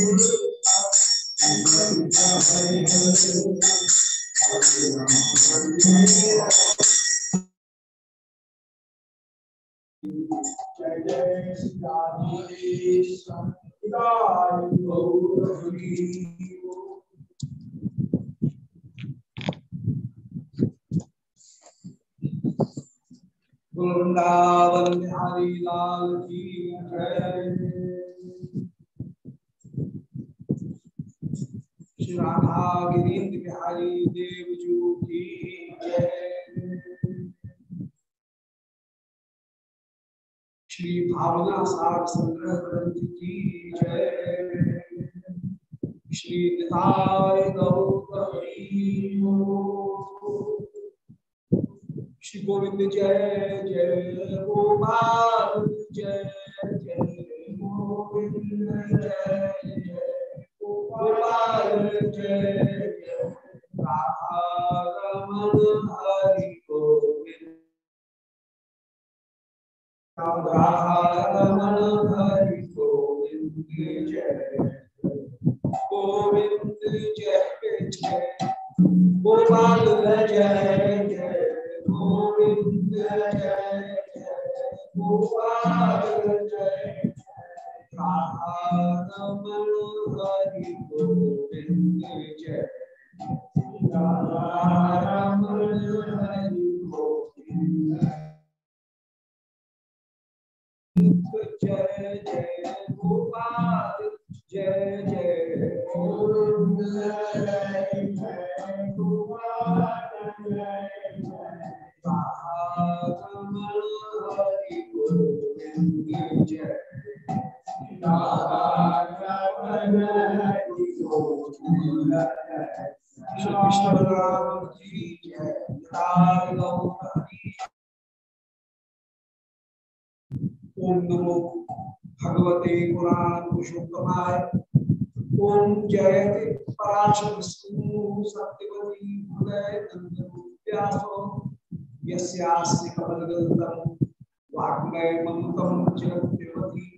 वृंदावन बिहारी लाल की जय। राधा गिरीन्द्र बिहारी देवजू की जय। श्री भावना सार संग्रह ग्रंथ की जय। श्री निताय श्री गोविंद जय जय गोपाल जय जय गोविंद जय। गोपाल जय जय राधा रमण हरि गोविंद रमण हरि गोविंद जय गोविंद जय जय गोपाल जय जय गोविंद जय जय गोपाल जय राधा रमण हरि गोविंद जय राधा रमण हरि गोविंद जय जय गोपाल जय जय गोविंद जय जय गोपाल जय जय राधारमण हरि गोविंद जय ओम नमो भगवते पुराण पुरुषोत्तमाय ओम जयते पराशर सत्यवती हृदय नंदनो यस्यास्ति कमलगल्तम वाग्मय ममतम जगद्देवती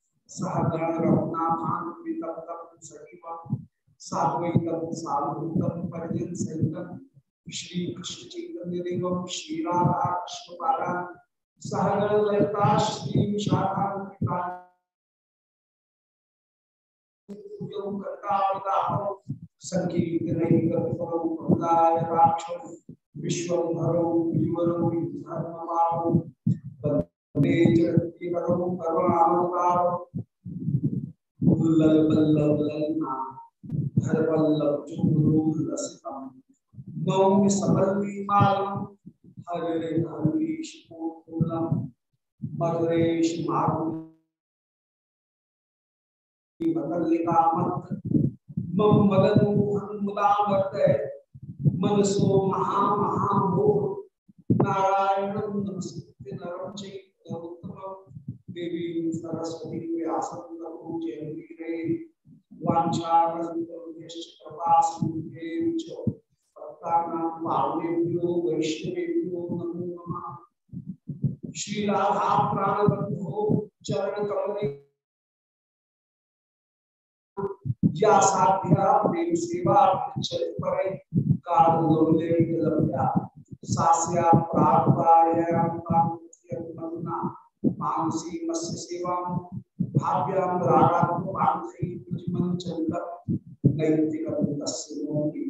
सह गण रघुनाथान्वितं तं सजीवं साद्वैतं साधुतं परिजन सहितं श्री कृष्ण चैतन्य देवं श्री राधा कृष्ण पादान् सह ललिता श्री शाखान्विता विश्वभरो विमरो धर्मवारो वंदे जगद्विवरो करुणावतारो उल्लल्लल्लल्लल्ला हरवल्लभ चुम्बुलसितम् नौमि सबल्लीमालम् हरे हरीश पूर्णम् मधुरेश मारुति मम मदन मुदावर्त मनसो महा महामोह नारायण नमस्ते नरम चैतन्यम देवी सरस्वती व्यासं ततो जयन्तीरे वाञ्छाकल्पतरुभ्यश्च कृपासिन्धुभ्येव च भक्तानां पावनेभ्यो वैष्णवेभ्यो, नमो नमः। श्री राधा प्राणबन्धो चरण कमले। या साध्या प्रेम सेवा चरित परे काल लोले लभ्या सास्या प्राप्तायाम कामना मानसी मस्य सेवाम भाव्याम रागाम पांथी प्रजमन चंद्र नैतिकम तस्य मोहि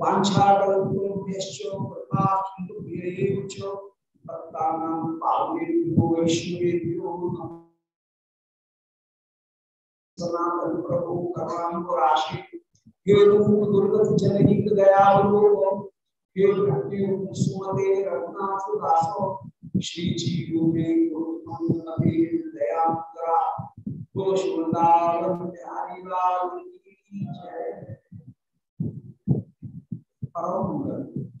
वाञ्छाकल्पतरुभ्यश्च कृपासिन्धुभ्यैव च भक्तानां पावनेभ्यो वैष्णवेभ्यो नमः। सनातन प्रभु करुणाम राशि हे रूप दुर्गत जननी दयालु हे भक्ति सुमते रघुनाथ दासो। श्री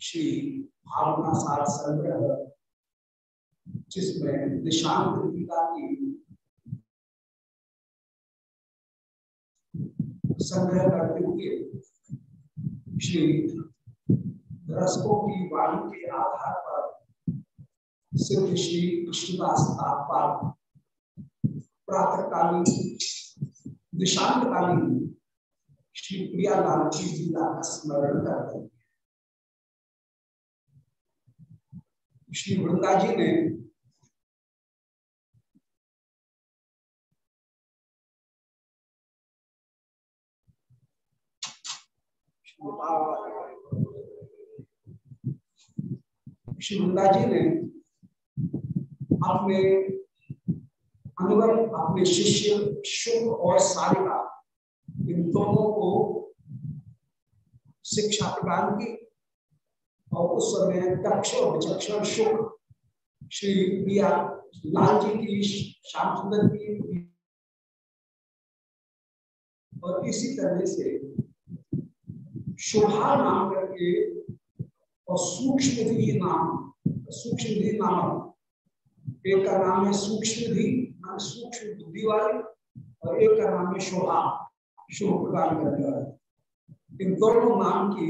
श्री भावना सार संग्रह जिसमें निशांत गीता की संग्रह करते हुए श्री रसकों की वाणी के आधार पर सिद्ध श्री कृष्णदास तात्पाल प्रातःकालीन, निशांतकालीन श्री प्रियालाल जी लीला का स्मरण करते हैं। श्री वृंदा जी ने श्री वृंदा जी ने अपने अनुभव अपने शिष्य, शुभ और सारिका इन दोनों को शिक्षा प्रदान की और उस समय दक्ष और विचक्षण शुभ। श्री प्रिया लाल जी की श्याम सुंदर की और इसी तरह से शोभा नाम करके और सूक्ष्म नाम सूक्ष्म नाम एक का नाम है सूक्ष्म मान सूक्ष्म बुद्धि वाली और एक का नाम है शोभा, शुभ प्रदान करने वाले। इन दोनों नाम की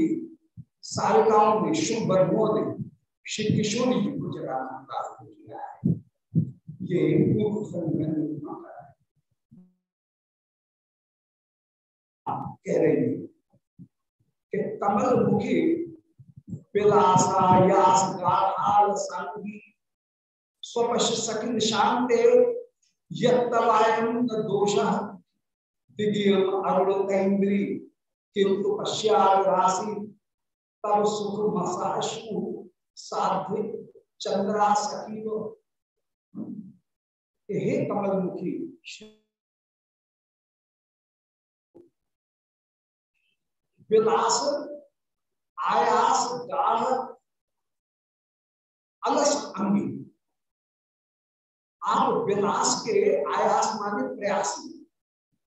सारिकाओं में शुभ वर्गों ने श्री किशोरी जी को जगाना प्राप्त किया है। ये कह रही है कि कमल मुखी विलासायास गाढ़ाल संगी स्वपश सकिन शांते दोष। अरुणतेन्द्री किंतु तब सुख मसाशु साध्य चंद्रा कमलमुखी, विलास, आयास अलस, अंगी। आप विलास के आयास माने प्रयास में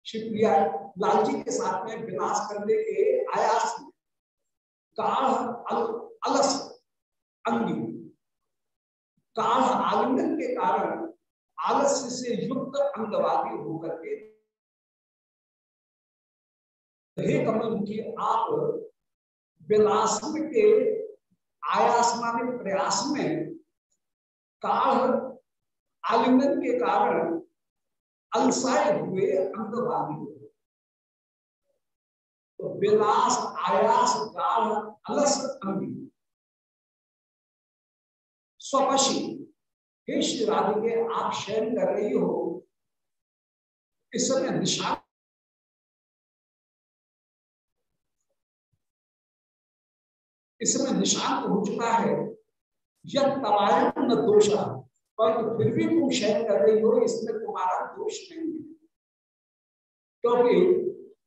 शिवप्रिया लाल जी के साथ में विलास करने के आयास गाढ़ अल, अलस अंगी। गाढ़ आलिंगन के कारण आलस्य से युक्त अंगवादी होकर के हे कमल मुखी आप विलास के आयास माने प्रयास में काढ़ आलिंगन के कारण अलसाए हुए अंतवादी हुए तो विलास, आयास, गाढ़, अलस अंगी स्वपशी हे श्री राधिके आप शयन कर रही हो, इस समय निशान इस समय निशांत हो चुका है, यह तवायन न दोष पर तो फिर भी तुम शयन कर रही हो, इसमें तुम्हारा दोष नहीं है। क्योंकि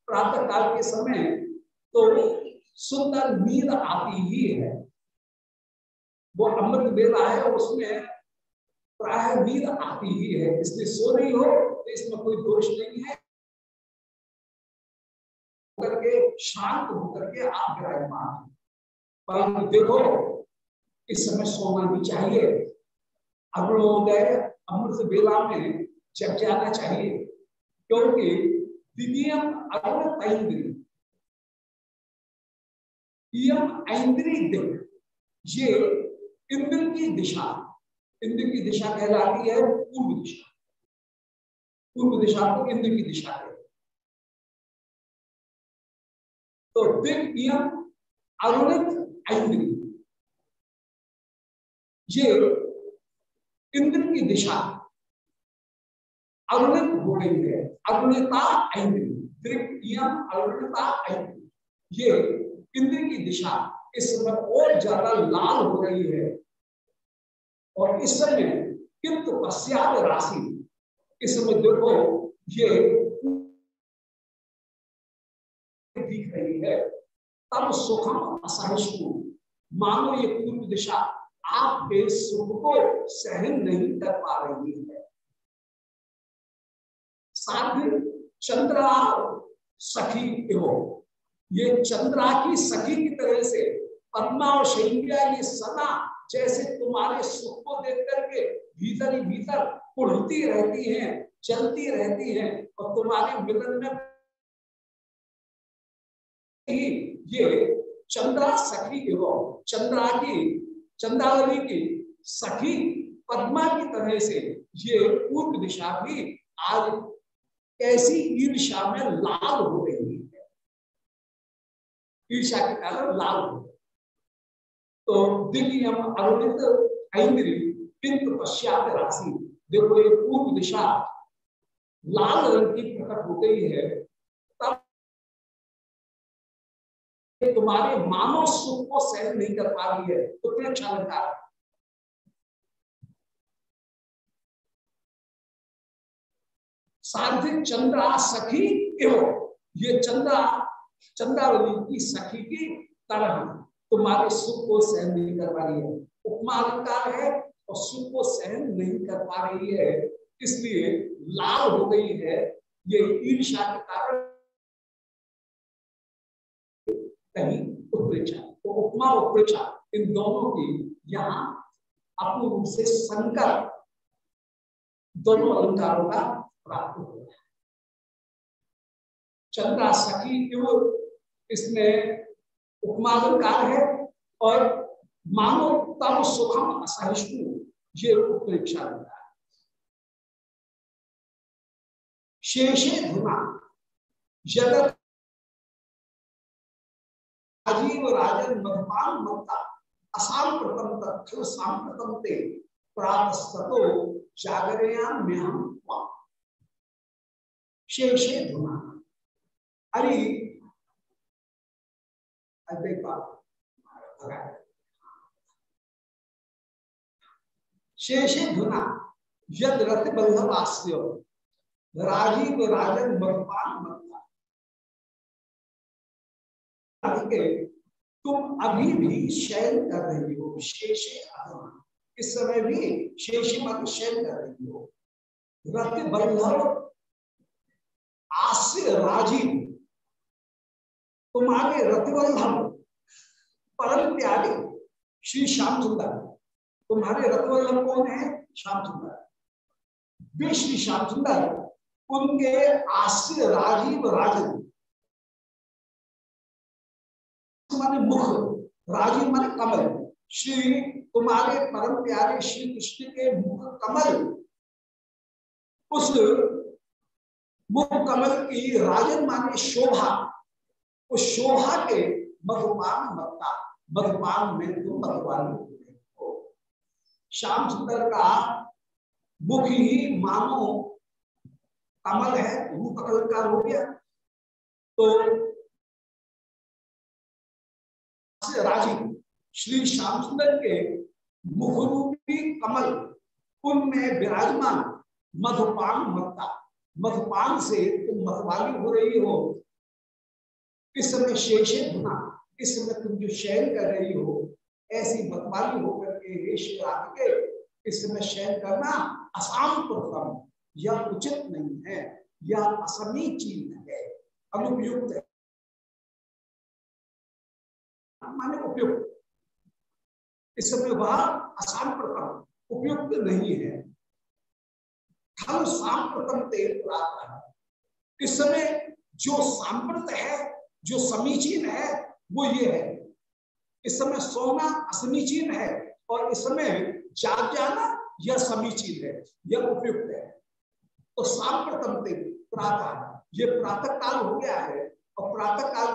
प्रातः काल के समय तो सुंदर नींद आती ही है। वो अमृत बेला है, उसमें प्राय नींद आती ही है। इसलिए सो रही हो तो इसमें कोई दोष नहीं है। करके शांत होकर के आप विराजमान परंतु देखो, इस समय सोना भी चाहिए। अग्नोदय अमृत बेला में जग जाना चाहिए, क्योंकि द्वितीय अरुण ऐन्द्री ऐन्द्री दिक ये इंद्र की दिशा, इंद्र की दिशा कहलाती है पूर्व दिशा। पूर्व दिशा को इंद्र की दिशा है। तो दिव्य अरुणित इंद्र ये इंद्र की दिशा। अरुणित हो गई है अरुणिता इंद्र ये इंद्र की दिशा इस समय और ज़्यादा लाल हो रही है। और इस समय किंतु पश्चात राशि, इस समय देखो, ये दिख रही है। तब सुखम असहिष्णु। मानो ये पूर्व दिशा आपके सुख को सहन नहीं कर पा रही है। साध्य चंद्रा सखी हो। ये चंद्रा की सखी की तरह से पद्मा और शैलिया ये सदा जैसे तुम्हारे सुख को देख करके भीतर ही भीतर उड़ती रहती हैं चलती रहती हैं और तुम्हारे मिलन में ये चंद्रा सखी एवं चंद्रा की चंद्रावली की सखी पद्मा की तरह से ये पूर्व दिशा भी आज ऐसी ईर्षा में लाल हो रही है। ईर्षा के कारण लाल हो तो दिव्यम अरुणित ऐन्द्री किंतु पश्चात राशि, देखो ये पूर्व दिशा लाल रंग की प्रकट हो गई है। तुम्हारे मानव सुख को सहन नहीं कर पा रही है तो अच्छा लगता है। सार्थिक चंद्रा सखी एवं ये चंद्रा, चंद्रावली की सखी की तरह तुम्हारे सुख को सहन नहीं कर पा रही है। उपमा अलंकार है और सुख को सहन नहीं कर पा रही है। इसलिए लाल हो गई है, ये ईर्षा के कारण कहीं उत्प्रेक्षा तो उपमा उत्प्रेक्षा इन दोनों की यहाँ अपने रूप से संकर दोनों अलंकारों का प्राप्त हो है चंद्रा सखी इसमें उपमालंकार है और मानो तब सुखम असहिष्णु, ये उत्प्रेक्षा होता है। शेषे धुना, जगत राजीव राजन मधुपान ममता असाम्प्रतम तत्व सांप्रतम ते प्रातस्तो जागरयाम में हम शेषे धुना। अरे शेषे धुना। यद रथ बल्लभ आश्रय राजीव राजन मधुपान ममता। तुम अभी भी शयन कर रही हो शेषे इस समय भी शेष मत शयन कर रही हो। रथ बल्लभ आश्रय राजीव तुम्हारे रतिवल्लभ परम प्यारे श्री श्याम सुंदर तुम्हारे रतवल्लभ कौन है? श्याम सुंदर वे श्री श्याम सुंदर उनके आश्रय राजीव राजन माने मुख राजीव माने कमल। श्री तुम्हारे परम प्यारे श्री कृष्ण के मुख कमल। उस मुख कमल की राजन माने शोभा। उस शोभा के मधुपान मत्ता मधुपान में तुम मधुपान हो। श्याम सुंदर का मुख ही मानो, कमल है रूप का हो गया। तो राजीव श्री श्याम सुंदर के मुखरूपी कमल उनमें विराजमान मधुपान मत्ता मधुपान से तुम मधुबाली हो रही हो। इस समय शेषे धुना इस समय तुम जो शयन कर रही हो? ऐसी मतवाली होकर के के इस समय शयन करना असाम प्रथम यह उचित नहीं है। यह असमीचीन है। अनुपयुक्त माने उपयुक्त इस समय वह असाम प्रथम उपयुक्त नहीं है। खल सांप्रतम तेल प्राप्त इस समय जो सांप्रत है, जो समीचीन है, वो ये है। इस समय सोना असमीचीन है और इस समय जाग जाना यह समीचीन है, यह उपयुक्त है। तो सांप्रतम तेल प्रातः। ये प्रातः काल हो गया है और प्रातः काल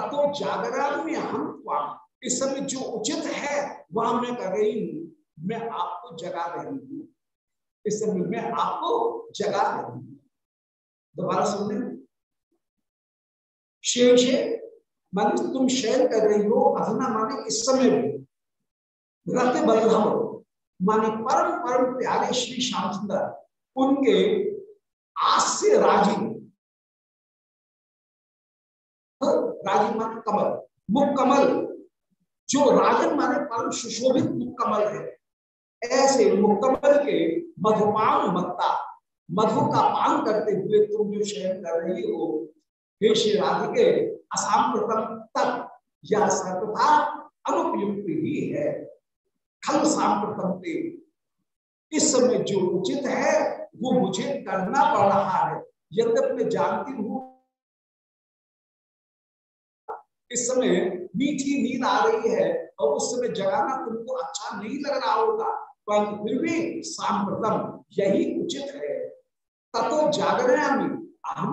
तो जागरण में हम इस समय जो उचित है, वह मैं कर रही हूँ। मैं आपको जगा रही हूँ। इस समय मैं आपको जगा रही हूँ। दोबारा सुनने शेष माने तुम शयन कर रही हो, अधना माने इस समय भी। रत बल्लभ माने परम परम प्यारे श्री श्याम सुंदर उनके आस्य राज़ी। राज़ी माने कमल, मुख कमल, जो राजन माने परम सुशोभित मुख कमल है। ऐसे मुक्कमल के मधुपान मत्ता, मधु का पान करते हुए तुम जो शयन कर रही हो, हे श्री राधिके असाम्प्रतम तक यह सर्वथा अनुपयुक्त ही है। खल सांप्रतम इस समय जो उचित है, वो मुझे करना पड़ रहा है। यद्यप मैं जानती हूँ इस समय मीठी नींद आ रही है और उस समय जगाना तुमको अच्छा नहीं लग रहा होगा परंतु फिर भी सांप्रतम यही उचित है। ततो जागरण अहम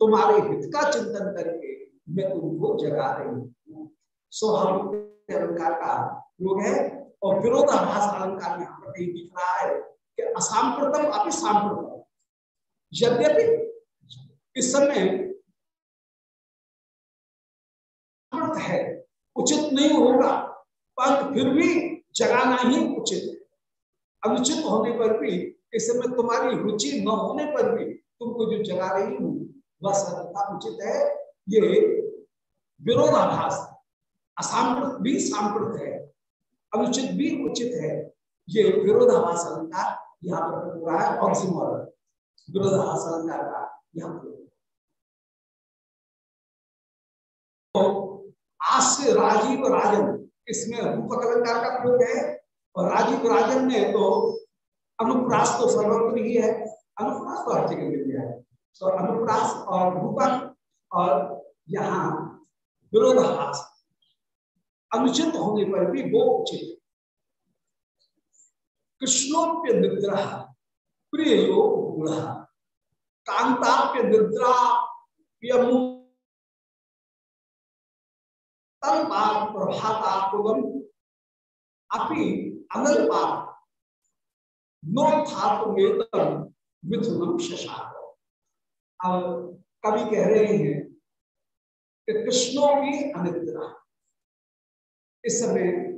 तुम्हारे हित का चिंतन करके मैं तुमको जगा रही हूँ। स्वाभाविक अलंकार का योग है और विरोधाभास अलंकार में पर कहीं दिख रहा है कि असाम्प्रतम अभी सांप्रतम यद्यपि इस समय है उचित नहीं होगा पर फिर भी जगाना ही उचित। है अनुचित होने पर भी, इस समय तुम्हारी रुचि न होने पर भी तुमको जो जगा रही हूँ, वह सर्वथा उचित है। ये विरोधाभास असामृत भी सांप्रत है, अनुचित भी उचित है। ये विरोधाभास अलंकार यहाँ पर हो रहा है ऑक्सीमोर विरोधाभास अलंकार का यहाँ पर तो आज राजीव राजन इसमें रूपक अलंकार का प्रयोग है और राजीव राजन में तो अनुप्रास तो सर्वत्र ही है, अनुप्रास तो हर जगह मिल गया है। तो अनुप्रास और रूपक और यहाँ विरोधाभास, अनुचित होने पर भी वो उचित। कृष्णोप्य निद्रा प्रिय योग कांताप्य निद्रा शशाक अब कवि कह रहे हैं कि कृष्णों की अनिद्रा। इस समय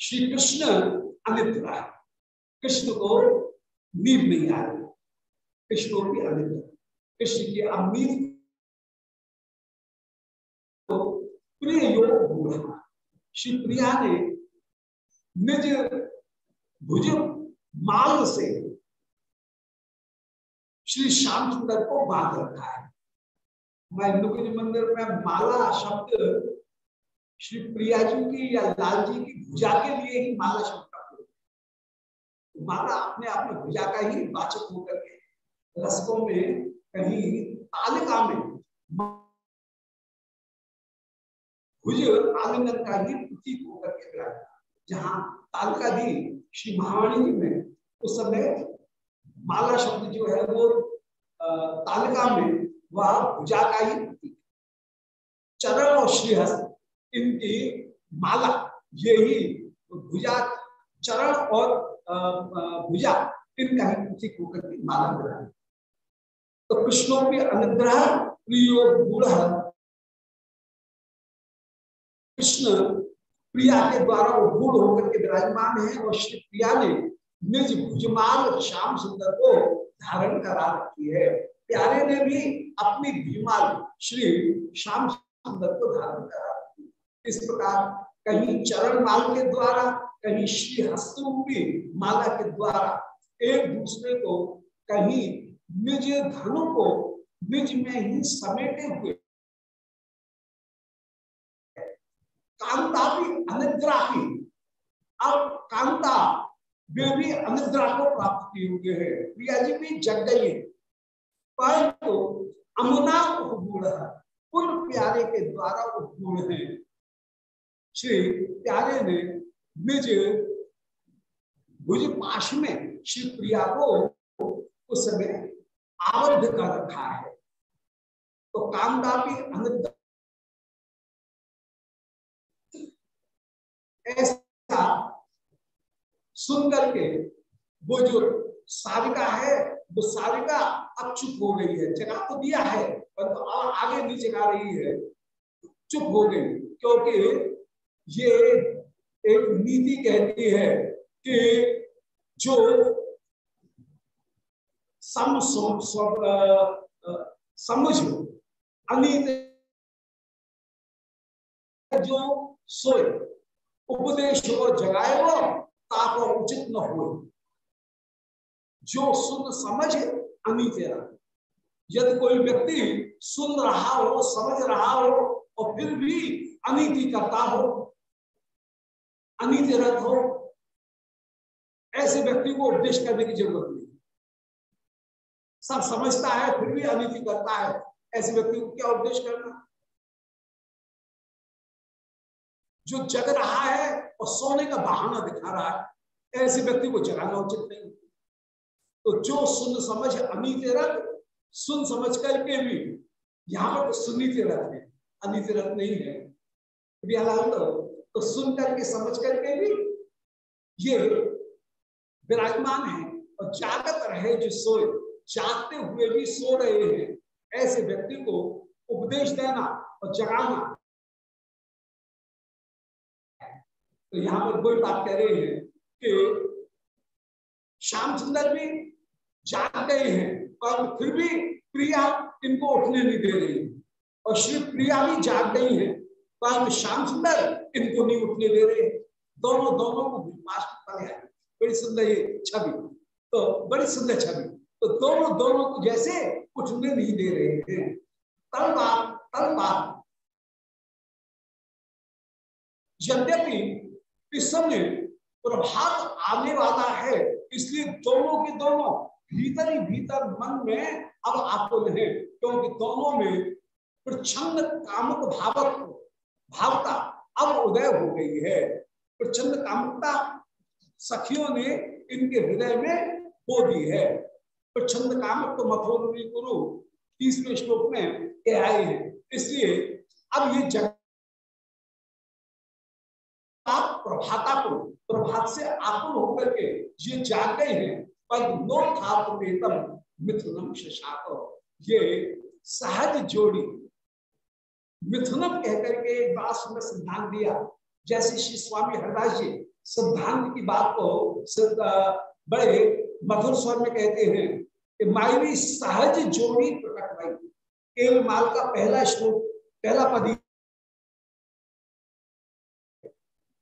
श्री कृष्ण अनिद्रा कृष्ण को नींद नहीं आ रही। कृष्णों की अनिद्रा। कृष्ण की अमीर प्रिय योग श्री प्रिया ने निज भुज माल से श्री श्याम सुंदर को बाँध रखा है। मैं नुकुंज मंदिर में माला शब्द श्री प्रिया जी की या लाल जी की भुजा के लिए ही माला शब्द का प्रयोग माला अपने आप में भुजा का ही वाचक होकर के रसकों में कहीं तालिका में भुज ही प्रतीक होकर के जहाँ तालिका भी श्री महावाणी में उस समय माला शब्द जो है वो तालिका में वह भुजा का ही प्रतीक, चरण और श्रीहस्त, इनकी माला, ये ही भुजा, चरण और भुजा, इनका ही प्रतीक होकर के माला बना तो कृष्णों के अनुग्रह, प्रियो गुण कृष्ण प्रिया के द्वारा गुण होकर के विराजमान है और श्री प्रिया ने निज भुजमाल श्याम सुंदर को धारण करा रखी है। प्यारे ने भी अपनी भीमाल श्री श्याम सुंदर को धारण करा रखी इस प्रकार कहीं चरण माल के द्वारा, कहीं श्री हस्तरूपी माला के द्वारा एक दूसरे को, कहीं निज धनु को निज में ही समेटे हुए कांता भी अनुग्राही अब कांता, वे भी अनिद्रा को प्राप्त किए हुए हैं। प्रिया जी भी जग गई परंतु अमुना उपगुण उन प्यारे के द्वारा उपगुण है। श्री प्यारे ने निज भुज पाश में श्री प्रिया को उस समय आबद्ध कर रखा है। तो कामदा भी अनिद्रा ऐसा सुन करके वो जो सारिका है, वो सारिका अब चुप हो गई है। जगा तो दिया है पर तो आगे नहीं जगा रही है। चुप हो गई, क्योंकि ये एक नीति कहती है कि जो सम समझ, अनित जो सोए, उपदेश को जगाए वो ताप उचित न हो जो सुन समझ अनित यदि कोई व्यक्ति सुन रहा हो, समझ रहा हो, और फिर भी अनिति करता हो, अनिति रथ हो, ऐसे व्यक्ति को उपदेश करने की ज़रूरत नहीं। सब समझता है, फिर भी अनिति करता है। ऐसे व्यक्ति को क्या उपदेश करना? जो जग रहा है और सोने का बहाना दिखा रहा है ऐसे व्यक्ति को जगाना उचित नहीं। तो जो सुन समझ अनित रथ सुन समझ करके भी यहाँ पर तो सुनीति रथ है अनित रथ नहीं है। तो, तो सुन करके समझ करके भी ये विराजमान है और जागत रहे जो सोए जागते हुए भी सो रहे हैं। ऐसे व्यक्ति को उपदेश देना और जगाना तो यहाँ पर कोई बात कह रहे हैं कि श्याम सुंदर भी जाग गए हैं, पर फिर भी प्रिया इनको उठने नहीं दे रही। और श्री प्रिया भी जाग गई है, पर श्याम सुंदर इनको नहीं उठने दे रहे। दोनों दोनों को बड़ी सुंदर ये छवि। तो बड़ी सुंदर छवि। तो दोनों दोनों को जैसे उठने नहीं दे रहे हैं। तब बात तब बात। यद्यपि इस समय प्रभात आने वाला है, इसलिए दोनों के दोनों भीतर ही भीतर मन में अब आकुल है, क्योंकि दोनों में प्रचंड कामुक भावक भावता अब उदय हो गई है। प्रचंड कामकता सखियों ने इनके हृदय में बो दी है। प्रचंड कामक तो मथोरी गुरु तीसवें श्लोक में आए हैं। इसलिए अब ये जगह प्रभाता को प्रभात से आकुल होकर के ये जाग गए हैं पर नो था मिथुनम शशाक ये सहज जोड़ी मिथुनम कहकर के एक बात सुंदर सिद्धांत दिया। जैसे श्री स्वामी हरदास जी सिद्धांत की बात को बड़े मधुर स्वर में कहते हैं कि मायरी सहज जोड़ी प्रकट भाई केवल माल का पहला श्लोक, पहला पदी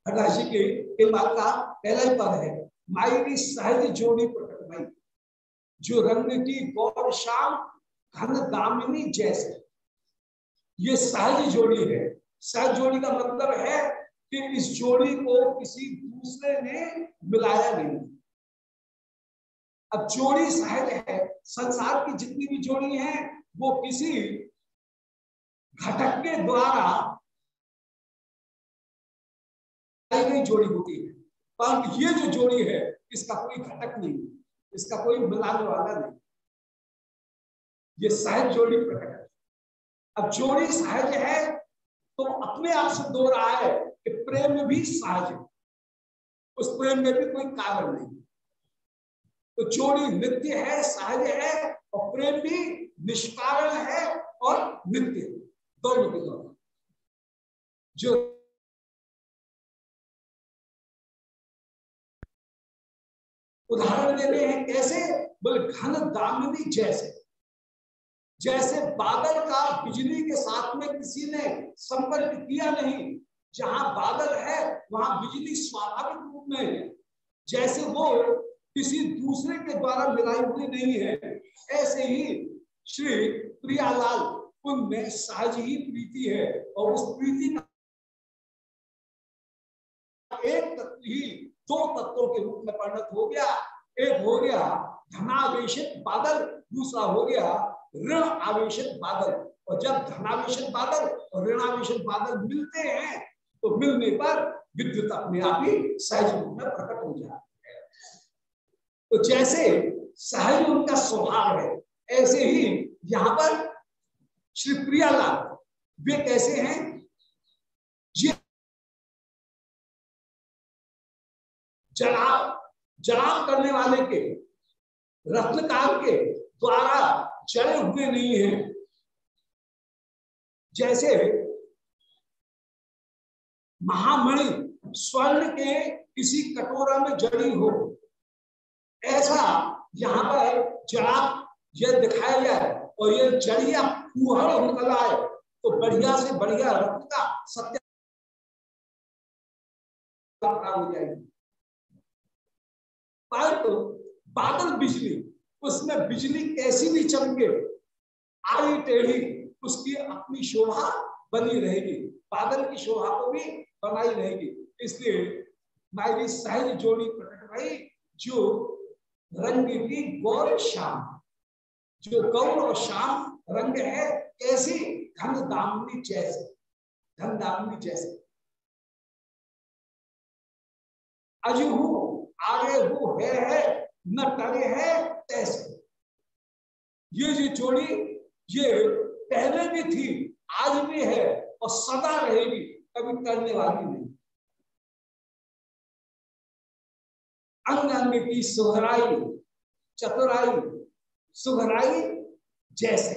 हरदासी के केमाल का पहला ही पद है। मायरी सहज जोड़ी प्रकट भाई। जो रंग की गौर शाम घन दामिनी जैसे। ये सहज जोड़ी है। सहज जोड़ी का मतलब है कि इस जोड़ी को किसी दूसरे ने मिलाया नहीं। अब जोड़ी सहज है। संसार की जितनी भी जोड़ी है, वो किसी घटक के द्वारा जोड़ी होती है। परंतु ये जो जोड़ी है, इसका कोई घटक नहीं, इसका कोई मिलाने वाला नहीं। ये सहज जोड़ी प्रकट है। अब जोड़ी सहज है तो अपने आप से दो रहा है कि प्रेम भी सहज है। उस प्रेम में भी कोई कारण नहीं। तो जोड़ी नित्य है, सहज है, और प्रेम भी निष्कारण है और नित्य दोनों के दोनों। जो उदाहरण दे रहे हैं कैसे? बोले, घन दामिनी जैसे। जैसे बादल का बिजली के साथ में किसी ने संपर्क किया नहीं, जहाँ बादल है, वहाँ बिजली स्वाभाविक रूप में है। जैसे वो किसी दूसरे के द्वारा मिलाई हुई नहीं है, ऐसे ही श्री प्रियालाल उनमें सहज ही प्रीति है और उस प्रीति का एक तत्व ही दो तत्वों के रूप में परिणत हो गया। एक हो गया धनावेशित बादल, दूसरा हो गया ऋण आवेशित बादल। और जब धनावेशित बादल और ऋणावेशित बादल मिलते हैं तो मिलने पर विद्युत अपने आप ही सहज रूप में प्रकट हो जाती है। तो जैसे सहज उनका स्वभाव है, ऐसे ही यहाँ पर श्री प्रियालाल, वे कैसे हैं? जलाव जलाव करने वाले के, रत्नकाल के द्वारा जड़े हुए नहीं है। जैसे महामणि स्वर्ण के किसी कटोरा में जड़ी हो, ऐसा यहाँ पर जड़ा यह दिखाया जाए और ये जड़िया फूहड़ निकल आए तो बढ़िया से बढ़िया रत्न का सत्य हो जाएगी। परंतु बादल बिजली, उसमें बिजली कैसी भी चमके आई टेढ़ी, उसकी अपनी शोभा बनी रहेगी। बादल की शोभा को भी बनाई रहेगी। इसलिए नायरी सहज जोड़ी प्रकट भई, जो रंग की गौर शाम जो गौर और शाम रंग है, कैसी धन दामनी जैसे धन दामनी जैसे। अजू आगे हूँ है, है न टरे है तैसे। ये जो जोड़ी ये पहले भी थी आज भी है और सदा रहेगी कभी करने वाली नहीं। अंग अंग की सुहराई चतुराई सुहराई जैसे।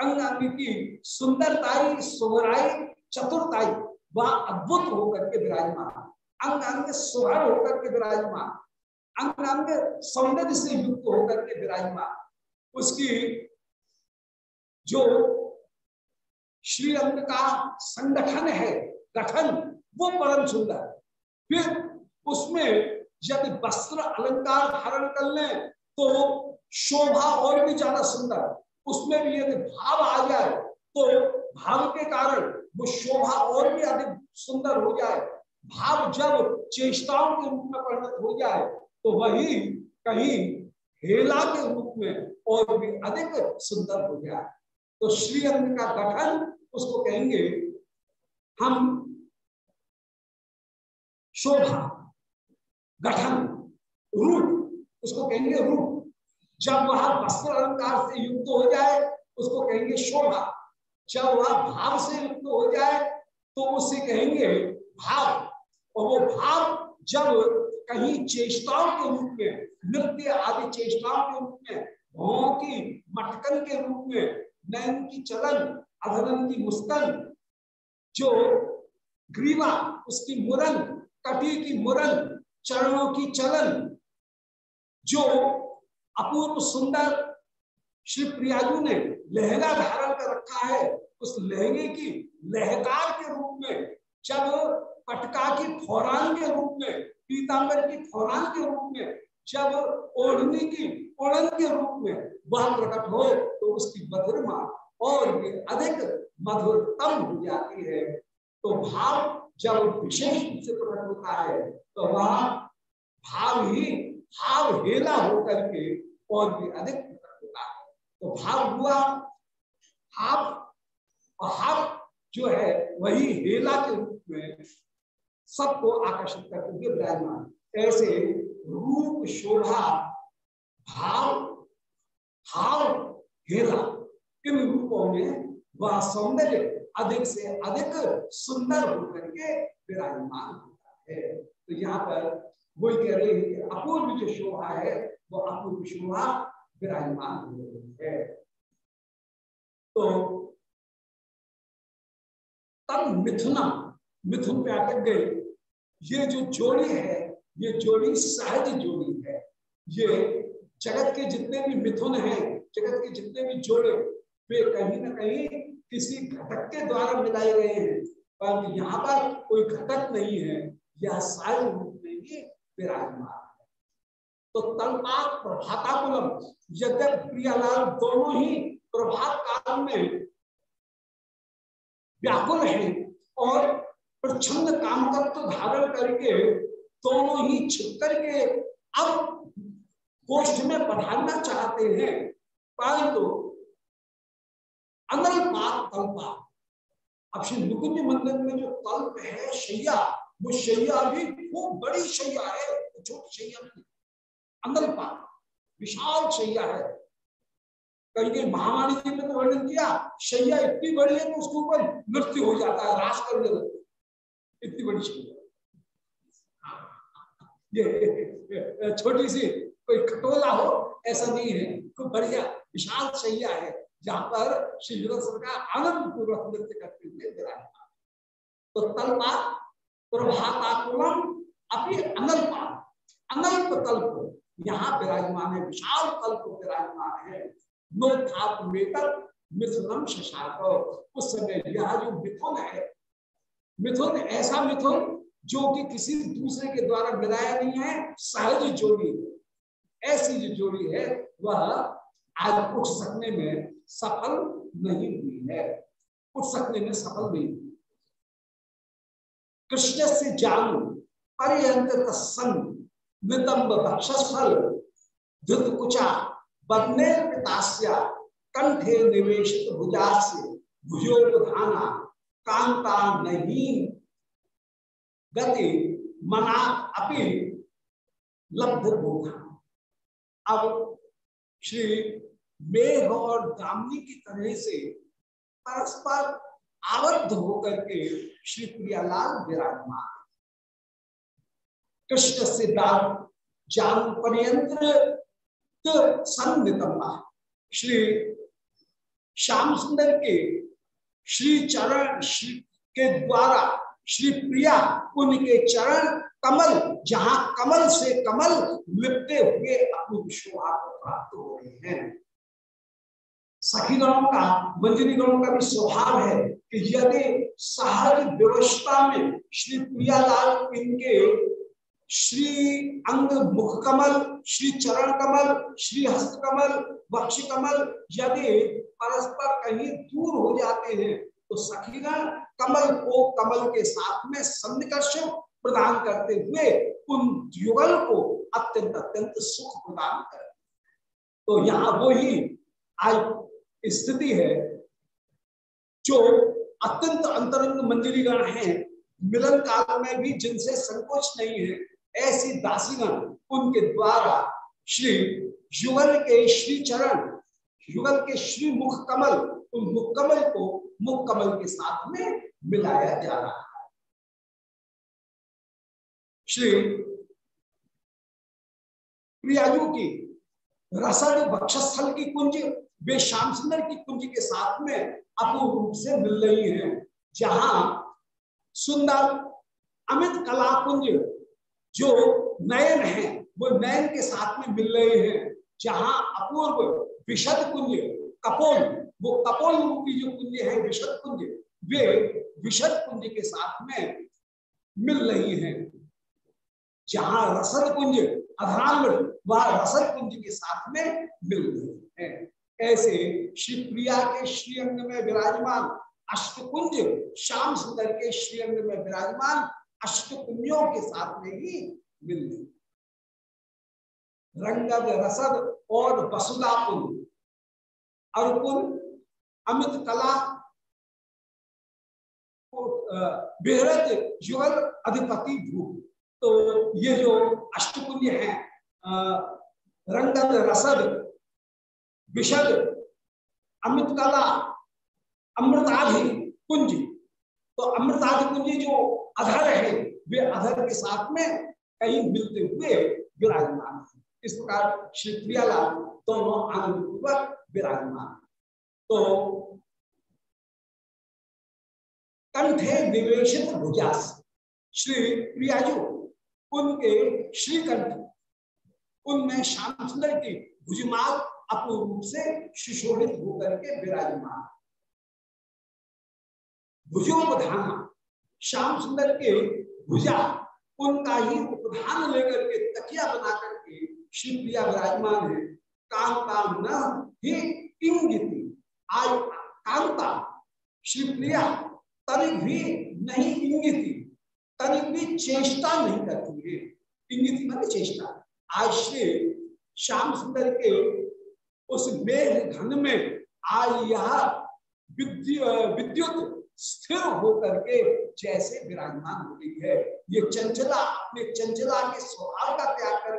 अंग अंग की सुंदरताई सुहराई चतुरताई वह अद्भुत होकर के विराजमान। अंग अंग सुहर होकर के विराजमान। अंग अंग सौंदर्य से युक्त होकर के विराजमान। उसकी जो श्री अंग का संगठन है, गठन, वो परम सुंदर। फिर उसमें यदि वस्त्र अलंकार धारण कर ले तो शोभा और भी ज़्यादा सुंदर। उसमें भी यदि भाव आ जाए तो भाव के कारण वो शोभा और भी अधिक सुंदर हो जाए। भाव जब चेष्टाओं के रूप में परिणत हो जाए तो वही कहीं हेला के रूप में और भी अधिक सुंदर हो गया। तो श्रीअंग का गठन उसको कहेंगे, हम शोभा, गठन, रूप, उसको कहेंगे रूप। जब वह वस्त्र अलंकार से युक्त हो जाए, उसको कहेंगे शोभा। जब वह भाव से युक्त हो जाए तो उसे कहेंगे भाव। और वो भाव जब कहीं चेष्टाओं के रूप में, नृत्य आदि चेष्टाओं के रूप में भावों की मटकन के रूप में, नयन की चलन अधरन की मुस्कन जो ग्रीवा, उसकी मुरन, कटी की मुरन, चरणों की चलन, जो अपूर्व सुंदर श्री प्रियाजू ने लहंगा धारण कर रखा है, उस लहंगे की लहकार के रूप में जब पटका की फौरान के रूप में पीताम्बर की फौरान के रूप में, जब ओढ़नी की ओढ़न के रूप में वह प्रकट हो तो उसकी मधुरमा और भी अधिक मधुरतम हो जाती है। तो भाव जब विशेष रूप से प्रकट होता है तो वह भाव ही भाव हेला होकर के और भी अधिक प्रकट होता है। तो भाव हुआ भाव और हाव जो है, वही हेला के रूप में सबको आकर्षित करते हुए विराजमान। ऐसे रूप शोभा, भाव भाव हेला इन रूपों में वह सौंदर्य अधिक से अधिक सुंदर होकर के विराजमान होता है। तो यहाँ पर वही कह रहे हैं कि अपूर्व जो शोभा है, वो अपूर्व शोभा विराजमान हो रही है। तो तब मिथुना मिथुन पे अटक गए। ये जो जोड़ी है, ये जोड़ी सहज जोड़ी है। ये जगत के जितने भी मिथुन हैं, जगत के जितने भी जोड़े, वे कहीं ना कहीं किसी घटक के द्वारा मिलाए गए हैं। पर यहाँ पर कोई घटक नहीं है। यह सारे रूप में ही विराजमान है। तो तलपात प्रभाताकुलम यद्यप प्रियालाल दोनों ही प्रभात काल में व्याकुल है और प्रचंड काम तत्व धारण करके दोनों ही छिप करके अब गोष्ठ में पढ़ाना चाहते हैं। परंतु तो अनल पात तल्पा अब श्री नुकुंज मंदिर में जो तल्प है शैया, वो शैया भी खूब बड़ी शैया है छोटी शैया नहीं। अनल पात विशाल शैया है। कहीं महामारी जी में तो वर्णन किया, शैया इतनी बड़ी है तो उसके ऊपर नृत्य हो जाता है लगता इतनी बड़ी शैया ये छोटी सी कोई खटोला हो, ऐसा नहीं है। खूब बढ़िया, विशाल शैया है, जहाँ पर श्री का आनंद पूर्वक नृत्य करते हुए विराजमान तो तलपा प्रभाताकुलम अपनी अनल्पा अनल्प कल्प यहाँ विराजमान है, विशाल तल्प विराजमान है। नो था मिथुनम शशाक उस समय यह जो मिथुन है मिथुन, ऐसा मिथुन जो कि किसी दूसरे के द्वारा मिलाया नहीं है सहज जोड़ी ऐसी जो जोड़ी है, वह आज उठ सकने में सफल नहीं हुई है। उठ सकने में सफल नहीं हुई। कृष्ण से जानू, पर्यंत तत्संग, नितंब भक्षस्थल धुत कुचा, बदने कंठे निवेशित भुजास्य, भुजोपधाना कांता नहीं गति मना अपि लब्ध बोधा अब श्री मेघ और दामनी की तरह से परस्पर आबद्ध होकर के श्री प्रियालाल विराजमान। कृष्ण से जान पर्यंत्र संतम श्री श्याम सुंदर के श्री चरण श्री के द्वारा, श्री प्रिया उनके चरण कमल, जहाँ कमल से कमल लिपटे हुए अपनी शोभा को प्राप्त हो रहे हैं। सखी गणों का मंजरी गणों का भी स्वभाव है कि यदि सहज व्यवस्था में श्री प्रियालाल इनके श्री अंग मुख कमल, श्री चरण कमल, श्री हस्त कमल, वक्ष कमल, यदि परस्पर कहीं दूर हो जाते हैं तो सखीगण कमल को कमल के साथ में सन्निकर्ष प्रदान करते हुए उन युगल को अत्यंत अत्यंत सुख प्रदान कर तो यहाँ वो ही आज स्थिति है जो अत्यंत अंतरंग मंजरीगण है। मिलन काल में भी जिनसे संकोच नहीं है, ऐसी दासीगण उनके द्वारा श्री युगल के श्री चरण युगल के श्री मुख कमल उन मुख कमल को मुख कमल के साथ में मिलाया जा रहा है। श्री प्रियाजू की रसद वक्षस्थल की कुंज, वे श्याम सुंदर की कुंज के साथ में अपूर्ण रूप से मिल रही हैं, जहाँ सुंदर अमित कला कुंज जो नयन है, वो नयन के साथ में मिल रहे हैं, जहाँ अपूर्व विशद कुंज कपोल, वो कपोल रूपी जो कुंज है, विशद कुंज वे विशद कुंज के साथ में मिल रही हैं। जहाँ रसद कुंज अधांग वह रसद कुंज के साथ में मिल रही है। ऐसे श्री प्रिया के श्रीअंग में विराजमान अष्टकुंज श्याम सुंदर के श्रीअंग में विराजमान अष्टकुंजों के साथ में ही मिल रही रंगद रसद और वसुदा कुंज अर्कुन अमित कला बेहरत युगल अधिपति भू तो ये जो अष्टकुंज है रंगद रसद विशद अमृत कला, अमृताधि कुंज। तो अमृताधि कुंज जो अधर है, वे अधर के साथ में कहीं मिलते हुए विराजमान है। इस प्रकार श्री प्रियालाल दोनों आनंद पूर्वक विराजमान। तो कंठे निवेशित भुजास, श्री प्रियाजू, उनके श्रीकंठ, उनमें श्याम सुंदर की भुजमाल अपूर्ण रूप से सुशोभित होकर के विराजमान। भुजोपधान, श्याम सुंदर के भुजा, उनका ही उपधान लेकर के तकिया बना करके श्री प्रिया विराजमान है, कांता न ही इंगिति। आय कांता श्री प्रिया तनिक भी नहीं इंगिति, तनिक भी चेष्टा नहीं करती है। इंगिति मतलब चेष्टा। आज श्री श्याम सुंदर के उस मेघ घन में आज यह विद्युत स्थिर होकर के जैसे विराजमान हो गई है। ये चंचला, अपने चंचला के स्वभाव का त्याग करके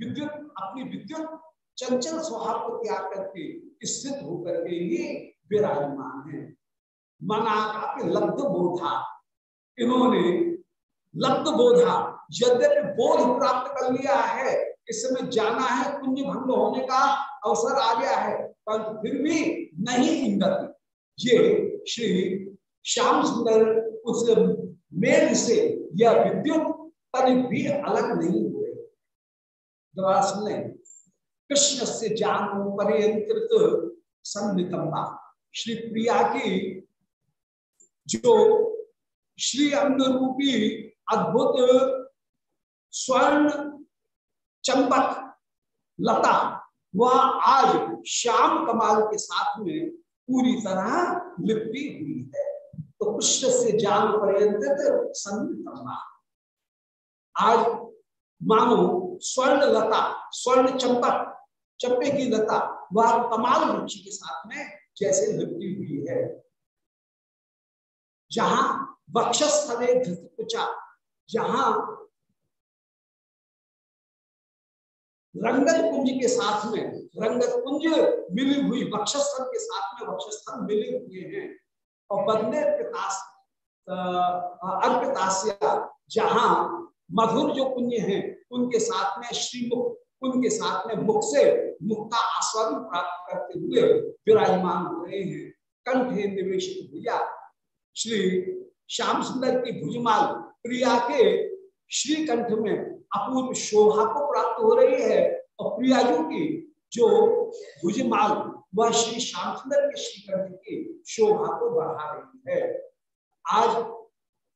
विद्युत, अपनी विद्युत चंचल स्वभाव को त्याग करके स्थित होकर के ही विराजमान है। मना का लब्ध बोधा इन्होंने लब्ध बोधा यद्यपि बोध प्राप्त कर लिया है इस समय जाना है कुंज भंग होने का अवसर आ गया है, परंतु फिर भी नहीं इंगत ये श्री श्याम सुंदर उस मेल से यह विद्युत तन भी अलग नहीं लें कृष्ण से जान सन्नितम्बा श्री प्रिया की जो श्री अंग रूपी अद्भुत स्वर्ण चंपक लता, वह आज श्याम कमाल के साथ में पूरी तरह लिपटी हुई है। तो कृष्ण से जान पर्यंत संतमा आज मानो स्वर्ण लता स्वर्ण चंपक चंपे की लता, वह कमाल रुचि के साथ में जैसे लिपटी हुई है। जहाँ वक्षस्थले धृतकुचा जहाँ रंगत कुंज के साथ में, रंगत कुंज मिली हुई वक्षस्थल के साथ में वक्षस्थल मिले हुए हैं। और बदले अर्पितास्या जहाँ मधुर जो कुंज हैं उनके साथ में श्रीमुख उनके साथ में मुख से मुख का आस्वादन प्राप्त करते हुए विराजमान हो रहे हैं। कंठे निवेशित भुजा श्री श्याम सुंदर की भुजमाल प्रिया के श्री कंठ में अपूर्व शोभा को प्राप्त हो रही है और प्रियाजू की जो भुजमाल वह श्री श्याम सुंदर के श्री कंठ की शोभा को बढ़ा रही है। आज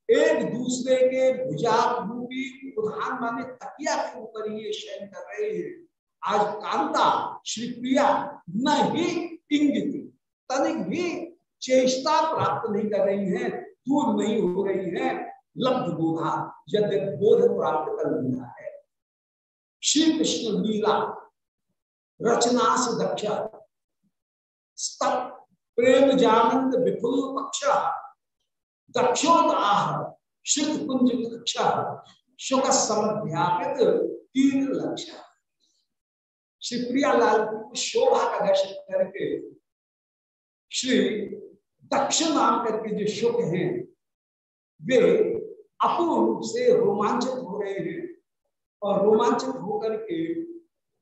एक दूसरे के भुजा रूपी उदाहरण माने तकिया के ऊपर ये शयन कर रहे हैं। आज कांता श्री प्रिया न ही इंगित, तनिक भी चेष्टा प्राप्त नहीं कर रही है, दूर नहीं हो रही है। लब्ध बोधा यद्य बोध प्राप्त कर लिया है। श्री कृष्ण लीला, रचना से दक्ष प्रेम जानंद विपुल पक्ष दक्षोदाह श्रुत कुंज कक्ष शुक समध्यापित तीन लक्ष्य। श्री प्रियालाल शोभा का दर्शन करके श्री दक्ष नाम करके जो शुक हैं, वे अपूर्ण रूप से रोमांचित हो रहे हैं और रोमांचित होकर के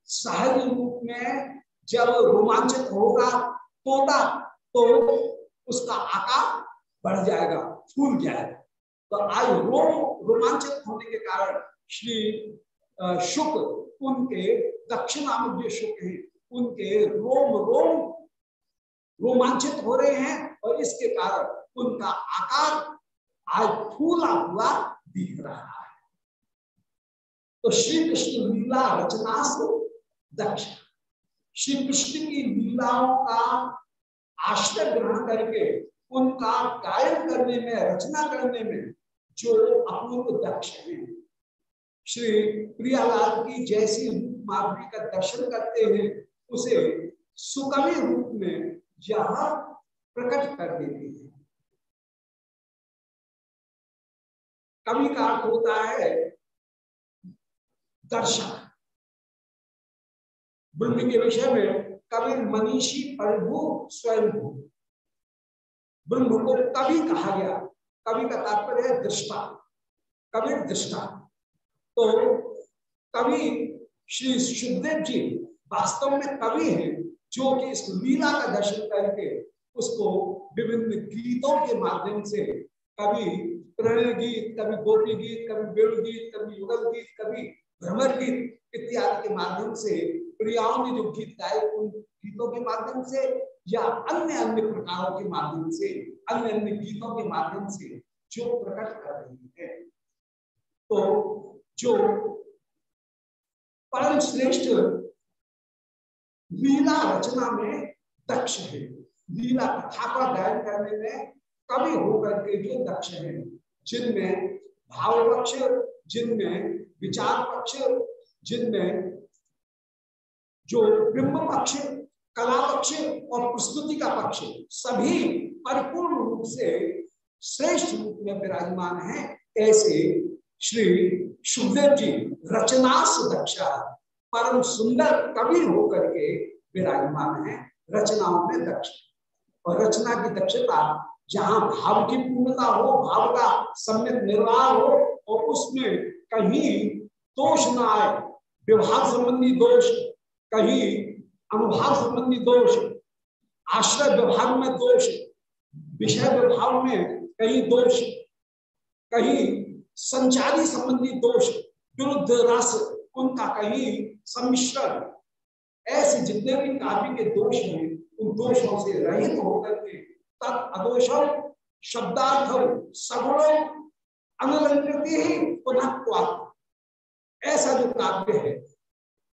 सहज रूप में जब रोमांचित होगा तोता तो उसका आकार बढ़ जाएगा। फूल जाएगा तो आज रोम रोमांचित होने के कारण श्री शुक उनके दक्षिणामुख जो शुक हैं। उनके रोम रोम रोमांचित हो रहे हैं और इसके कारण उनका आकार आज फूला हुआ दिख रहा है। तो श्री कृष्ण लीला रचना से दक्ष श्री कृष्ण की लीलाओं का आश्रय ग्रहण करके उनका गायन करने में, रचना करने में जो अपूर्व दक्ष है। श्री प्रियालाल की जैसी माधुरी का दर्शन करते हैं, उसे सुकवि रूप में यहाँ प्रकट कर देते हैं। कवि का अर्थ होता है दर्शन। ब्रह्म के विषय में कवि मनीषी प्रभु स्वयं ब्रह्म को कवि कहा गया। कवि का तात्पर्य है दृष्टा। कवि दृष्टा। तो कवि श्री सुखदेव जी वास्तव में कवि हैं, जो कि इस लीला का दर्शन करके उसको विभिन्न गीतों के माध्यम से कभी प्रणय गीत कभी गोपी गीत कभी वेणु गीत कभी युगल गीत कभी भ्रमर गीत इत्यादि के माध्यम से प्रियाओं ने जो गीत गाए उन गीतों के माध्यम से या अन्य अन्य प्रकारों के माध्यम से, अन्य अन्य गीतों के माध्यम से जो प्रकट कर रही है। तो जो परम श्रेष्ठ लीला रचना में दक्ष है, लीला कथा का गायन करने में कवि होकर के जो दक्ष है, जिनमें भाव पक्ष, जिनमें विचार पक्ष, जिनमें जो ब्रह्म पक्ष कला पक्ष और प्रस्तुति का पक्ष सभी परिपूर्ण रूप से श्रेष्ठ रूप में विराजमान है, ऐसे श्री सुखदेव जी रचना दक्षा, परम सुंदर कवि होकर के विराजमान है, रचनाओं में दक्ष। और रचना की दक्षता, जहाँ भाव की पूर्णता हो, भाव का सम्यक निर्वाह हो, और उसमें कहीं दोष न आए विभाग संबंधी दोष, कहीं अनुभाग संबंधी दोष आश्रय व्यवहार में दोष विषय व्यवहार में कहीं दोष कहीं संचारी संबंधी दोष विरुद्ध रस उनका कहीं सम्मिश्रण। ऐसे जितने भी काव्य के दोष हैं, उन दोषों से रहित होकर के तत् अदोषम शब्दार्थम सगुण अनुलंकृति ही पुनः ऐसा जो काव्य है,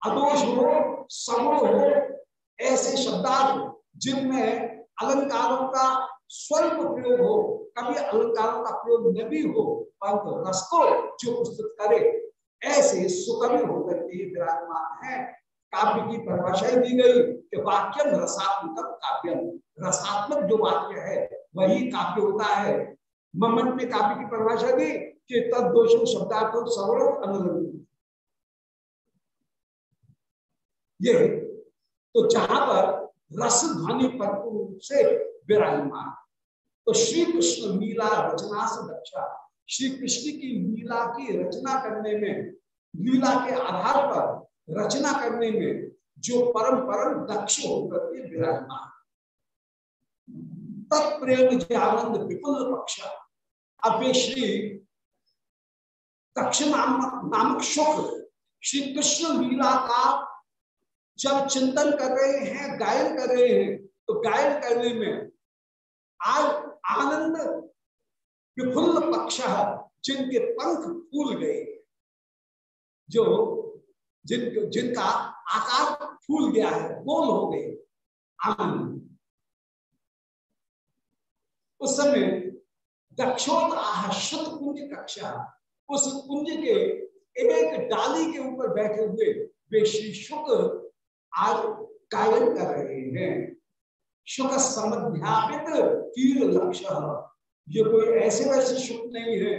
अदोष हो सगुण हो, ऐसे शब्दार्थ जिनमें अलंकारों का स्वल्प प्रयोग हो, कभी अलंकारों का प्रयोग न भी हो, परंतु रस को जो प्रस्तुत करे, ऐसे सुकवि होकर के विराजमान है। काव्य की परिभाषा दी गई कि वाक्यम रसात्मक काव्यम। रसात्मक जो वाक्य है, वही काव्य होता है। ममन में काव्य की परिभाषा दी कि तद दोषो शब्दार्थ सवर्ण अनुलंबित ये तो जहाँ पर रस ध्वनि पर से विराजमान। तो श्री कृष्ण लीला रचना से दक्षा श्री कृष्ण की लीला की रचना करने में, लीला के आधार पर रचना करने में जो परम परम दक्ष होकर के विराजमान। तत्प्रेम आनंद विपुल पक्ष। अब श्री दक्ष नामक नामक शुक्र श्री कृष्ण लीला का जब चिंतन कर रहे हैं, गायन कर रहे हैं तो गायन करने में आज आनंद विफुल्ल पक्ष जिनके पंख फूल गए। जो जिन जिनका आकार फूल गया है, गोल हो गए। आनंद। उस समय दक्षोत आह शुद्ध कुंज कक्षा। उस कुंज के एक डाली के ऊपर बैठे हुए वे श्री शुक्र आज गायन कर रहे हैं। शुक समध्यापित तीर लक्ष्य ये कोई ऐसे वैसे शुक नहीं है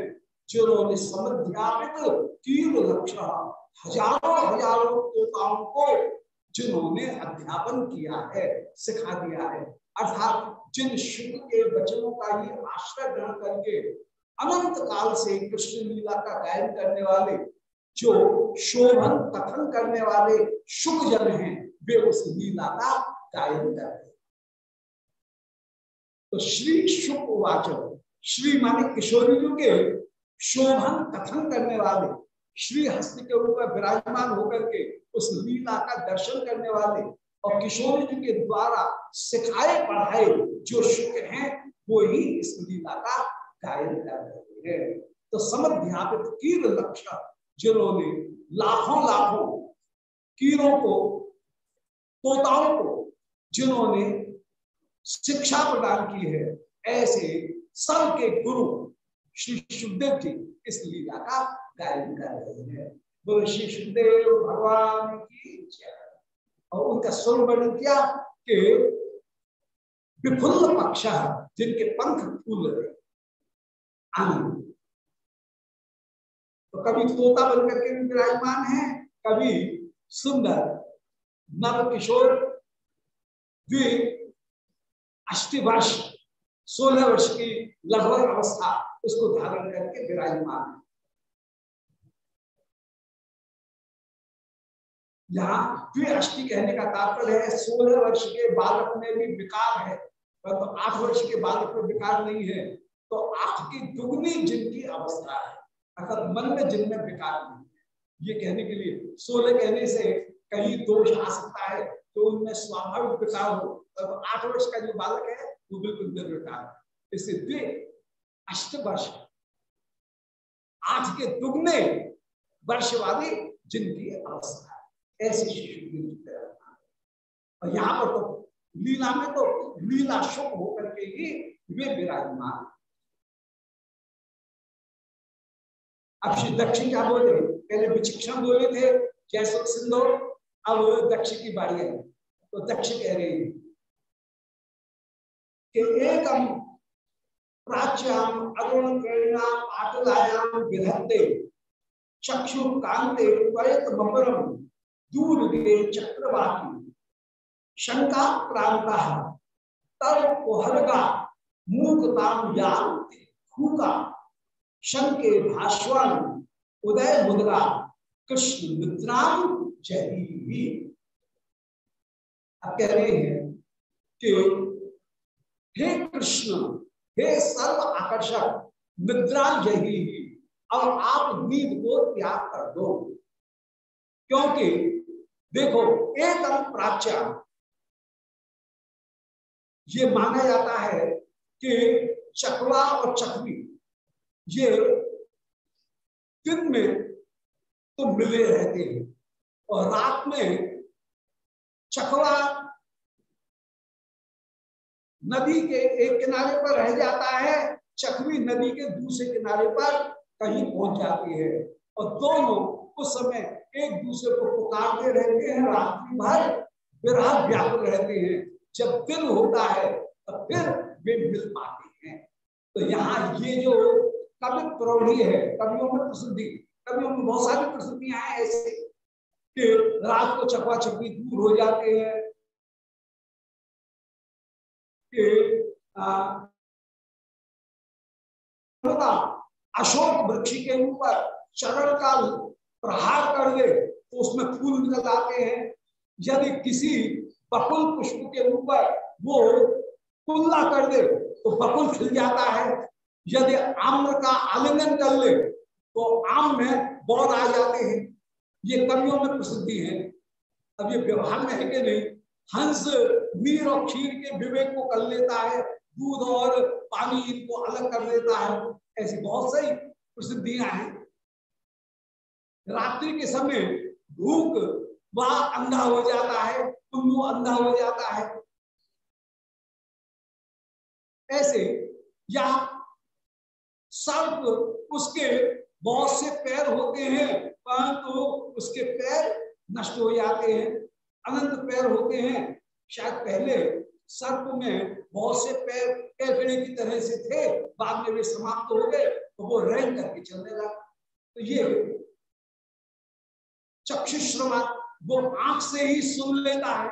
जिन्होंने समध्यापित तीर लक्ष्य हज़ारों हज़ारों तोताओं को जिन्होंने अध्यापन किया है, सिखा दिया है। अर्थात जिन शुक के वचनों का ही आश्रय ग्रहण करके अनंत काल से कृष्ण लीला का गायन करने वाले, जो शोभन कथन करने वाले शुभ जन हैं वे उस लीला का गायन तो श्री श्री किशोरी जी के शोभन कथन करने वाले श्री हस्त के ऊपर विराजमान होकर के उस लीला का दर्शन करने वाले और किशोरी जी के द्वारा सिखाए पढ़ाए जो शुक हैं वो ही इस लीला का गायन कर रहे हैं तो समध्यापित कीर लक्ष्य जिन्होंने लाखों लाखों कीरों को तोताओं को, जिन्होंने शिक्षा प्रदान की है, ऐसे सब के गुरु श्री सुखदेव जी इस लीला का गायन कर रहे हैं। बोलो, श्री सुखदेव, भगवान की और उनका स्वरूप वर्णन किया कि विफुल्ल पक्ष जिनके पंख फूल रहे। तो कभी तोता बनकर के विराजमान है, कभी सुंदर नव किशोर वे अष्टी वर्ष, सोलह वर्ष की लगभग अवस्था उसको धारण करके विराजमान है। यहाँ द्विअष्टि कहने का तात्पर्य है, सोलह वर्ष के बालक में भी विकार है, परंतु तो आठ वर्ष के बालक में विकार नहीं है। तो आठ की दुगनी जिनकी अवस्था है, अर्थात मन में जिनमें विकार नहीं है। ये कहने के लिए, सोलह कहने से कहीं दोष आ सकता है तो उनमें स्वाभाविक विकार हो। तो आठ वर्ष का जो बालक है, वो बिल्कुल निर्विकार इससे द्वे अष्ट वर्ष। आठ के दुगने वर्ष वाली जिनकी अवस्था है। ऐसी शिशु और यहाँ पर तो लीला में तो लीला शुभ होकर के ही वे विराजमान अब श्री दक्षिण क्या बोले पहले विचिक्षण बोले थे जैसे सिंधु अब दक्ष की बारी है तो दक्ष कह रहे हैं कि एकम प्राच्याम अरुण प्रेरणा पाटलायाम विधत्ते चक्षु कांते त्वरित मपरम दूर गे चक्रवाकी शंका प्रांता तब कोहरगा मूकताम यान खूका। शंके भाष्वान उदय मुद्रा कृष्ण मित्राम अब कह रहे हैं कि हे कृष्ण, हे सर्व आकर्षक निद्रा यही अब आप नींद को त्याग कर दो। क्योंकि देखो एकदम प्राच्या, ये माना जाता है कि चकवा और चकवी ये दिन में तो मिले रहते हैं। और रात में चकवा नदी के एक किनारे पर रह जाता है, चकवी नदी के दूसरे किनारे पर कहीं पहुँच जाती है। और दोनों उस समय एक दूसरे को पुकारते रहते हैं, रात्रि भर विराट व्याकुल रहते हैं। जब दिन होता है, तब फिर वे मिल पाते हैं। तो यहाँ ये जो कवि प्रौढ़ी है, कवियों में प्रसिद्धि, कवियों में बहुत सारी प्रसिद्धियाँ हैं, ऐसे कि रात को चकवा चपी दूर हो जाते हैं। कि अशोक वृक्ष के ऊपर चरण का प्रहार कर दे तो उसमें फूल निकल आते हैं। यदि किसी बकुल पुष्प के ऊपर वो कुल्ला कर दे तो बकुल खिल जाता है। यदि आम्र का आलिंगन कर ले तो आम में बौर आ जाते हैं। ये कवियों में प्रसिद्धि है। अब ये व्यवहार में है कि नहीं? हंस मीर और खीर के विवेक को कर लेता है, दूध और पानी इनको अलग कर लेता है। ऐसी बहुत सारी प्रसिद्धियाँ हैं। रात्रि के समय भूख, वह अंधा हो जाता है उल्लू अंधा हो जाता है। ऐसे या सर्प, उसके बहुत से पैर होते हैं। परंतु तो उसके पैर नष्ट हो जाते हैं, अनंत पैर होते हैं। शायद पहले सर्प में बहुत से पैर कैकड़े की तरह से थे, बाद में वे समाप्त हो गए तो वो रैन करके चलने लगा। तो ये चक्षुश्रमा वो आँख से ही सुन लेता है।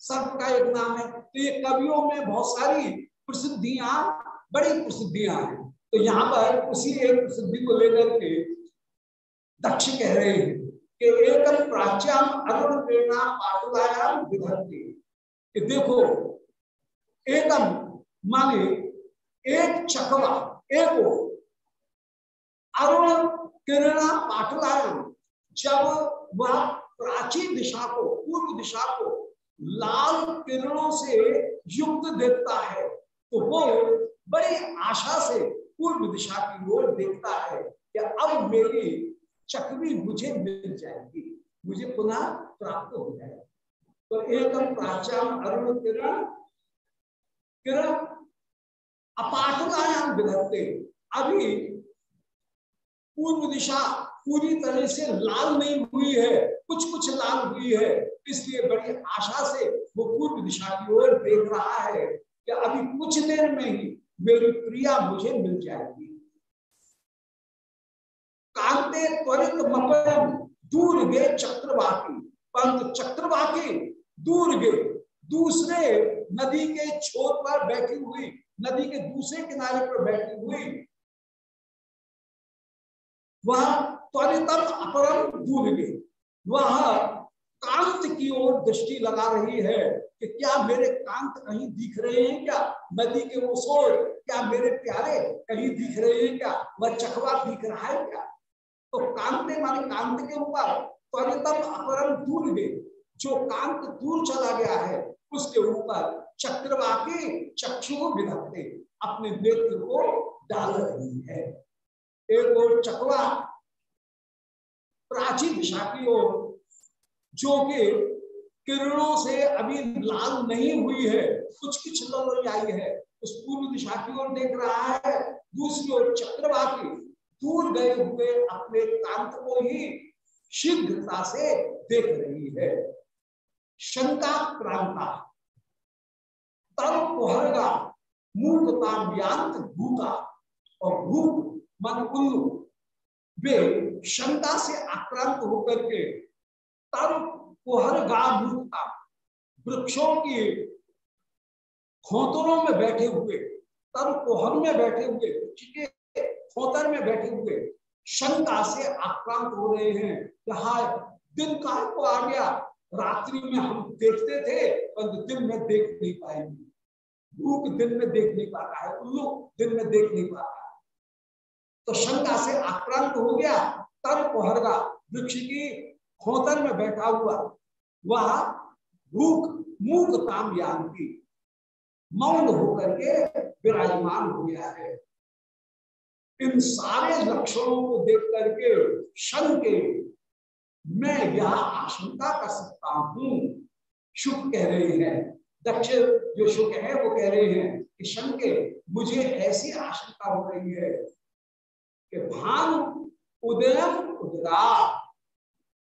सर्प का एक नाम है। तो ये कवियों में बहुत सारी प्रसिद्धियाँ, बड़ी प्रसिद्धियाँ हैं। तो यहाँ पर उसी एक प्रसिद्धि को लेकर के दक्ष कह रहे हैं कि एक प्राच्याम अरुण प्रेरणा पाटुलायाम कि देखो, एकम माने एक चकवा, एक अरुण किरणा पाटुलायाम जब वह प्राचीन दिशा को, पूर्व दिशा को लाल किरणों से युक्त देखता है तो वो बड़ी आशा से पूर्व दिशा की ओर देखता है कि अब मेरी चकवी मुझे मिल जाएगी। मुझे पुनः प्राप्त हो जाएगी। तो एकदम प्राचाम अरुण किरण किरण अपाठकायाम विधत्ते अभी पूर्व दिशा पूरी तरह से लाल नहीं हुई है कुछ कुछ लाल हुई है। इसलिए बड़ी आशा से वो पूर्व दिशा की ओर देख रहा है कि अभी कुछ देर में ही मेरी प्रिया मुझे मिल जाएगी। कांते त्वरित मपरम दूर गे चक्रवाकी परंतु चक्रवाकी दूर गे दूसरे नदी के छोर पर बैठी हुई, नदी के दूसरे किनारे पर बैठी हुई। वह त्वरितम अपरम दूर गे वह कांत की ओर दृष्टि लगा रही है कि क्या मेरे कांत कहीं दिख रहे हैं क्या? नदी के वो सोर क्या मेरे प्यारे कहीं दिख रहे हैं क्या? वह चकवा दिख रहा है क्या? तो कांते माने कांत के ऊपर त्वरितम अपरम दूर गए जो कांत दूर चला गया है, उसके ऊपर चक्रवा के चक्षु विधकते अपने नेत्र को डाल रही है। एक और चकवा प्राचीन दिशा की ओर, जो कि किरणों से अभी लाल नहीं हुई है, कुछ कुछ लल आई है, उस पूर्व दिशा की ओर देख रहा है, दूसरी ओर चक्रवाती दूर गए हुए अपने कांत को ही शीघ्रता से देख रही है। शंका क्रांता तल कुहरगा, मूर्खता व्यांत भूता, और भूत मन उल्लू वे शंका से आक्रांत होकर के तल कुहर गा मूर्खता, वृक्षों की खोतरों में बैठे हुए तर कोहर में बैठे हुए खोतर में बैठे हुए शंका से आक्रांत हो रहे हैं यहाँ दिन काल को आ गया? रात्रि में हम देखते थे पर दिन में देख नहीं पाएँगे भूख दिन में देख नहीं पा रहा है उल्लू दिन में देख नहीं पा रहा है। तो शंका से आक्रांत हो गया तर कोहरगा वृक्ष की खोतर में बैठा हुआ, वह भूख, मूक ताम यान की मौन होकर के विराजमान हो गया है। इन सारे लक्षणों को देख करके शन के मैं यह आशंका कर सकता हूँ। शुभ कह रहे हैं। दक्ष जो शुक है, वो कह रहे हैं कि शंके मुझे ऐसी आशंका हो रही है कि भानु उदयम उदगा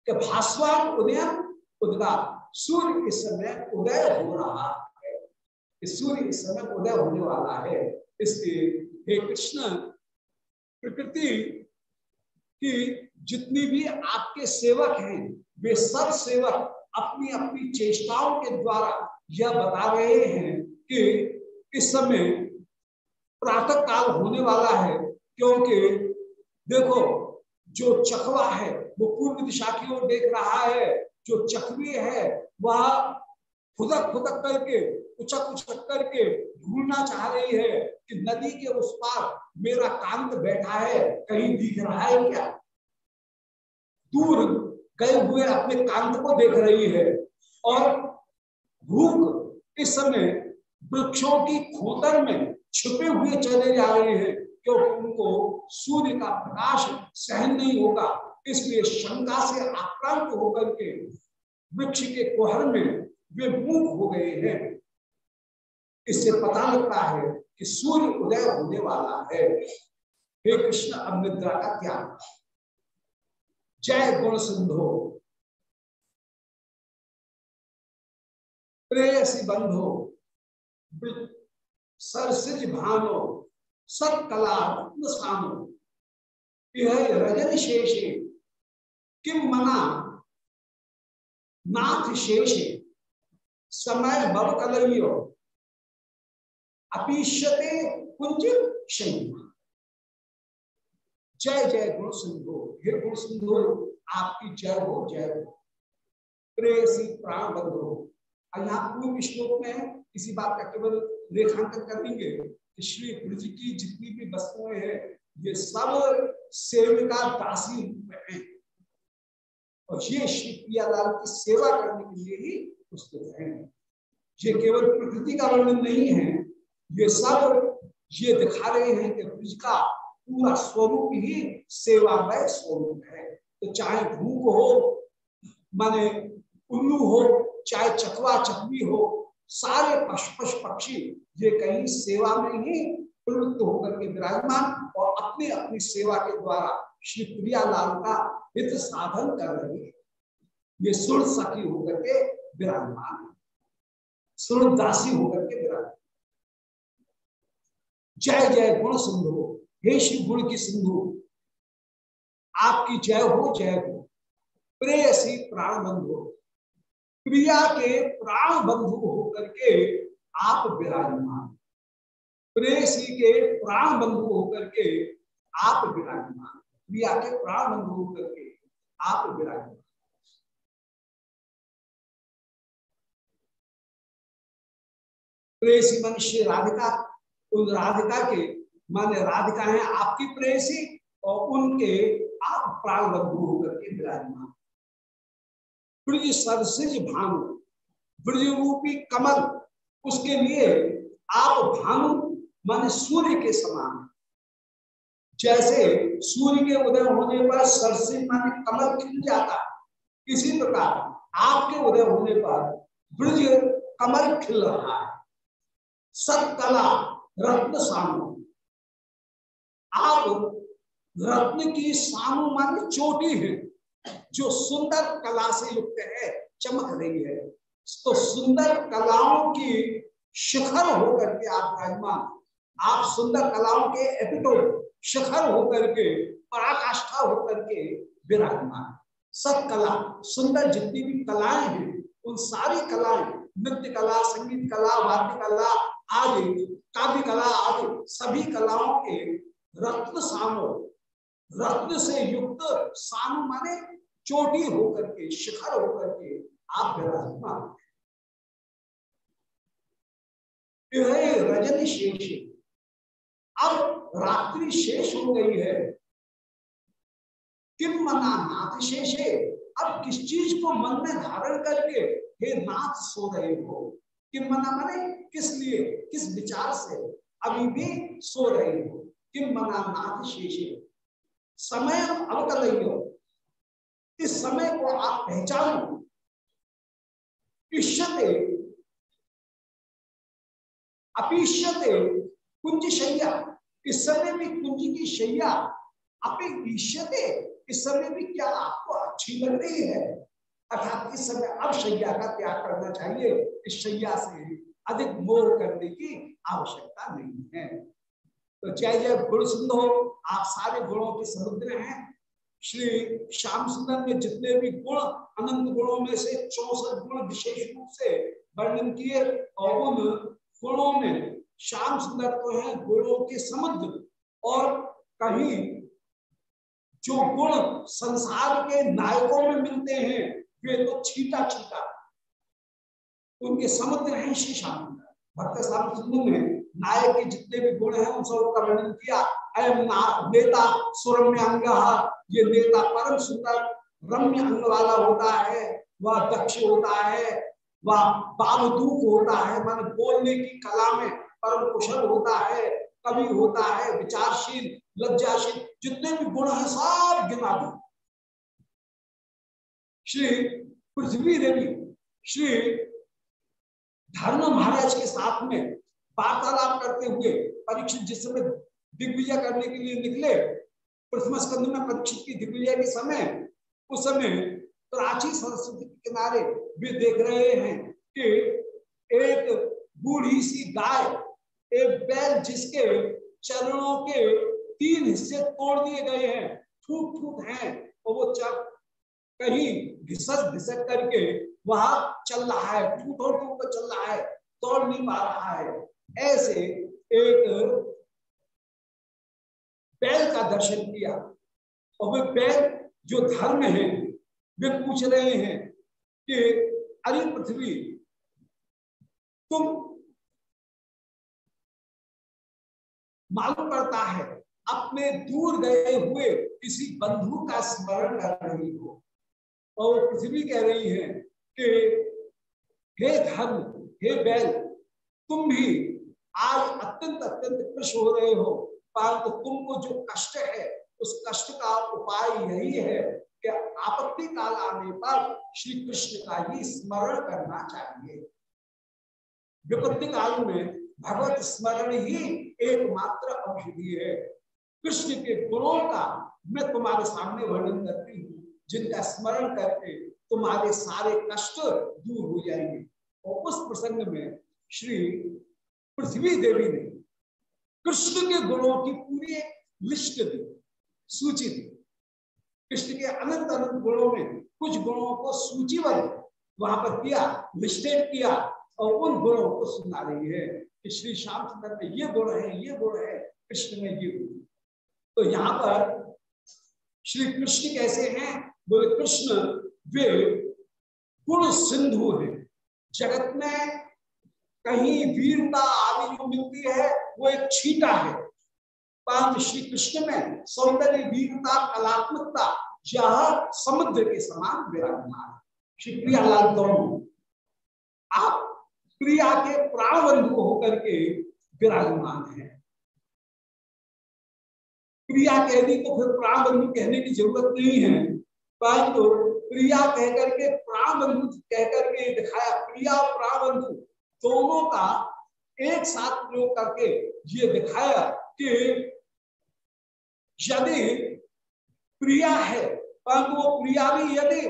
कि भास्वान उदयम उदगा सूर्य इस समय उदय हो रहा है। सूर्य इस समय उदय होने वाला है। इसलिए हे कृष्ण प्रकृति की जितनी भी आपके सेवक हैं, वे सब सेवक अपनी अपनी चेष्टाओं के द्वारा यह बता रहे हैं कि इस समय प्रातः काल होने वाला है, क्योंकि देखो, जो चकवा है, वो पूर्व दिशा की ओर देख रहा है, जो चकवी है, वह खुदक खुदक करके उचक उचक करके ढूंढना चाह रही है कि नदी के उस पार मेरा कांत बैठा है, कहीं दिख रहा है क्या? दूर गए हुए अपने कांत को देख रही है और भूख इस समय वृक्षों की खोतर में छुपे हुए चले जा रहे हैं क्योंकि उनको सूर्य का प्रकाश सहन नहीं होगा, इसलिए शंका से आक्रांत होकर के वृक्ष के कोहर में वे मूक हो गए हैं। इससे पता लगता है कि सूर्य उदय होने वाला है। हे कृष्ण, अब निद्रा का त्याग। जय गुण सिंधु। प्रेयसी बंधो। सरसिज भानो। सत्कला सानो यह रजन शेषे। किम मना? नाथ शेषे। समय बब कलियो अपीष्यते कुंज शैया जय जय गुण सिंधु। हे गुण सिंधु, आपकी जय हो जय हो। प्रेसी प्राण बंधु। और यहाँ श्लोक में इसी बात का केवल रेखांकन कर देंगे कि श्री ब्रज की जितनी भी वस्तुएँ हैं, ये सब सेविका दासी रूप में है। और ये श्री प्रियालाल की सेवा करने के लिए ही पुस्तक है। ये केवल प्रकृति का वर्णन नहीं है ये सब ये दिखा रहे हैं कि ब्रज का पूरा स्वरूप ही सेवामय स्वरूप है। तो चाहे भूख हो, माने उल्लू हो, चाहे चकवा चकवी हो, सारे पशु पक्षी ये कहीं सेवा में ही प्रवृत्त होकर के विराजमान और अपने अपनी सेवा के द्वारा श्री प्रियालाल का हित साधन कर रहे हैं। ये सुर सखी होकर के विराजमान सुर दासी होकर जय जय गुण सिंधु। हे श्री गुण की सिंधु, आपकी जय हो जय हो। प्रेयसी प्राण बंधु प्रिया के प्राण बंधु होकर के आप विराजमान। प्रेयसी के प्राण बंधु होकर के आप विराजमान। प्रिया के प्राण बंधु होकर के आप विराजमान। प्रेयसी मनुष्य राधिका उन राधिका के, माने राधिका है आपकी प्रेसी और उनके आप प्राण होकर के विराजमान। ब्रज सरसिज भानु, ब्रज रूपी कमल, उसके लिए आप भानु, माने सूर्य के समान जैसे सूर्य के उदय होने पर सरसिज, माने कमल खिल जाता इसी प्रकार आपके उदय होने पर ब्रज कमल खिल रहा है। सत्कला रत्न सामू। आप रत्न की सामू मान चोटी है, जो सुंदर कला से युक्त है, चमक रही है। तो सुंदर कलाओं की शिखर होकर के आप विराजमान आप सुंदर कलाओं के एपिटोड शिखर होकर के, पराकाष्ठा होकर के विराजमान। सब कला सुंदर जितनी भी कलाएँ हैं, उन सारी कलाएँ, नृत्य कला, संगीत कला, वाद्य कला, आदि काव्य कला आदि सभी कलाओं के रत्न सानो, रत्न से युक्त सानु माने चोटी होकर के, शिखर होकर के आप विराजमान रजनी शेष अब रात्रि शेष हो गई है। किम मना नाथ शेष है? अब किस चीज़ को मन में धारण करके हे नाथ सो रहे हो? किम मना मने किस लिए, किस विचार से अभी भी सो रहे हो? कि मना नाथ शेषे समय अवकल इस समय को आप पहचानो। इष्यते। अपिष्यते। कुंज शैया। इस समय भी कुंज की शैया। अपिष्यते। इस समय भी क्या आपको अच्छी लग रही है? अर्थात इस समय, अब शैया का त्याग करना चाहिए। इस शैया से अधिक मोह करने की आवश्यकता नहीं है। तो जय जय गुण सिंधो, आप सारे गुणों के समुद्र हैं। श्री श्याम सुंदर ने जितने भी गुण, अनंत गुणों में से चौसठ गुण विशेष रूप से वर्णन किए और उन गुणों में श्याम सुंदर तो है गुणों के समुद्र। और कहीं जो गुण संसार के नायकों में मिलते हैं वे तो छीटा छीटा उनके समुद्र हैं श्याम भक्त सुंदर ने नायक के जितने भी गुण हैं, उन सबका वर्णन किया। नेता सुरम्य अंग ये नेता परम सुंदर रम्य अंग वाला होता है, वह दक्ष होता है, वह बावदूक होता है, मान बोलने की कला में परम कुशल होता है, कवि होता है, विचारशील, लज्जाशील, जितने भी गुण है, सब गिना दो। श्री पृथ्वी देवी, श्री धर्म महाराज के साथ में वार्तालाप करते हुए परीक्षित जिस समय दिग्विजय करने के लिए निकले, प्रथम स्कंद में परीक्षित की दिग्विजय के समय, उस समय प्राची सरस्वती के किनारे वे देख रहे हैं कि एक बूढ़ी सी गाय, एक बैल जिसके चरणों के तीन हिस्से तोड़ दिए गए हैं फूट फूट हैं और वो कहीं घिसक घिसक करके वहाँ चल रहा है फूटों के चल रहा है तोड़ नहीं पा रहा है। ऐसे एक बैल का दर्शन किया। और वे बैल जो धर्म है, वे पूछ रहे हैं कि, अरे पृथ्वी, तुम मालूम पड़ता है, अपने दूर गए हुए किसी बंधु का स्मरण कर रही हो। और पृथ्वी कह रही है कि हे धर्म, हे बैल, तुम भी आज अत्यंत अत्यंत खुश हो रहे हो। परंतु तुमको जो कष्ट है, उस कष्ट का उपाय यही है कि आपत्ति काल आने पर श्री कृष्ण का ही स्मरण करना चाहिए। विपत्ति काल में भगवत स्मरण ही एकमात्र औषधि है। कृष्ण के गुणों का मैं तुम्हारे सामने वर्णन करती हूँ। जिनका स्मरण करके तुम्हारे सारे कष्ट दूर हो जाएँगे। और उस प्रसंग में श्री पृथ्वी देवी ने कृष्ण के गुणों की पूरी लिस्ट दी, सूची दी। कृष्ण के अनंत अनंत गुणों में कुछ गुणों को सूचीबद्ध वहाँ पर किया लिस्टेड किया और उन गुणों को सुना रही है कि श्री श्याम सुंदर में ये गुण है, ये गुण है, कृष्ण में ये गुण तो यहाँ पर श्री कृष्ण कैसे हैं? बोले कृष्ण वे गुण सिंधु है। जगत में कहीं वीरता आदि जो मिलती है, वो एक छीटा है। परंतु श्री कृष्ण में सौंदर्य, वीरता, कलात्मकता, यह समुद्र के समान विराजमान है। श्री प्रियालाल दोनों, आप प्रिया के प्राण बंधु होकर के विराजमान है। प्रिया कह दी तो फिर प्राण बंधु कहने की ज़रूरत नहीं है। परंतु प्रिया कहकर के प्राण बंधु कहकर के दिखाया। प्रिया प्राण बंधु दोनों का एक साथ प्रयोग करके ये दिखाया कि यदि प्रिया है, परंतु वो प्रिया भी यदि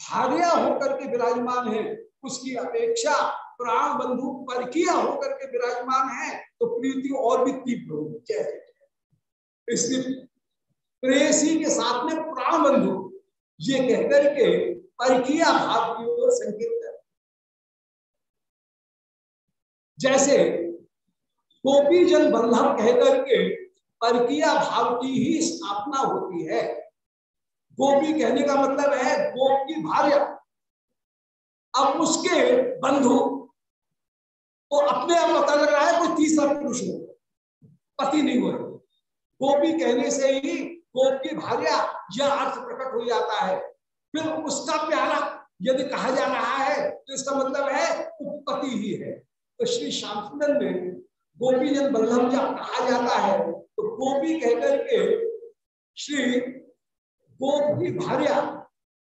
भार्या होकर के विराजमान है, उसकी अपेक्षा प्राण बंधु परकिया होकर के विराजमान है तो प्रीति और भी तीव्र होगी। जय इसलिए प्रेसी के साथ में प्राण बंधु ये कहकर के परकिया भाव की ओर संकेत कर। जैसे गोपी जन बंधन कहकर के परकिया भाव की ही स्थापना होती है। गोपी कहने का मतलब है गोप की भार्य। अब उसके बंधु तो अपने आप पता लग रहा है कोई तीसरा पुरुष हो पति नहीं हो गोपी कहने से ही गोप की भार्या यह अर्थ प्रकट हो जाता है, फिर उसका प्यारा यदि कहा जा रहा है तो इसका मतलब है उपपति ही है। तो श्री श्याम सुंदर में गोपी जन बल्लभ जब कहा जाता है तो गोपी कहकर के श्री गोप की भार्या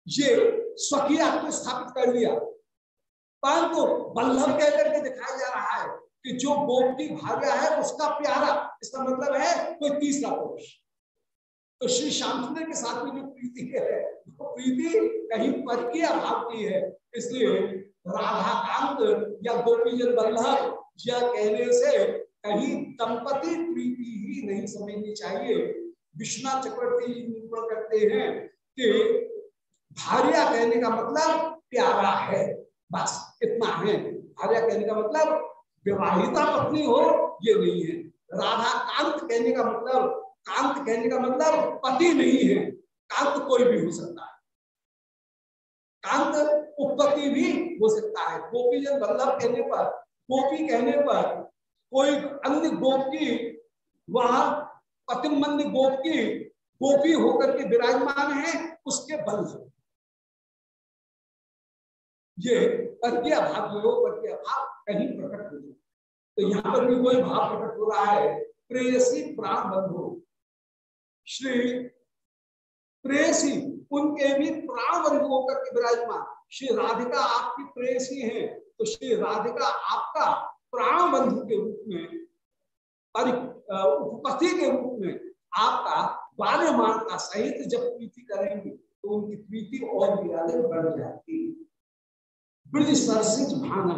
ये स्वकीय को स्थापित कर दिया परंतु बल्लभ कहकर के दिखाया जा रहा है कि जो गोप भार्या है, उसका प्यारा, इसका मतलब है कोई तीसरा पुरुष। तो श्री श्याम के साथ में जो प्रीति है, वो प्रीति कहीं पर की अभाव की है। इसलिए राधा कांत या गोपीजन बल्लभ या कहने से कहीं दंपति प्रीति ही नहीं समझनी चाहिए। विश्वनाथ चक्रवर्ती निरूपण करते हैं कि भार्या कहने का मतलब प्यारा है। बस इतना है। भार्या कहने का मतलब विवाहिता पत्नी हो, ये नहीं है। राधा कांत कहने का मतलब कांत कहने का मतलब पति नहीं है। कांत कोई भी हो सकता है। कांत उपपति भी हो सकता है। गोपी जन बल्लभ कहने पर, गोपी कहने पर कोई अन्य गोप की वहाँ पतिमंद गोप की गोपी होकर के विराजमान है, उसके बल्लभ ये प्रज्ञा भाव जो प्रज्ञा भाव कहीं प्रकट हो तो यहाँ पर भी कोई भाव प्रकट हो रहा है। प्रेयसी प्राण बंधु। श्री प्रेयसी, उनके भी प्राण होकर के विराजमान। श्री राधिका आपकी प्रेयसी है तो श्री राधिका आपका प्राण बंधु के रूप में उपपति के रूप में आपका बारह मान का सहित जब प्रीति करेंगे तो उनकी प्रीति और भी अधिक बढ़ जाती ब्रज सरसिज भाना,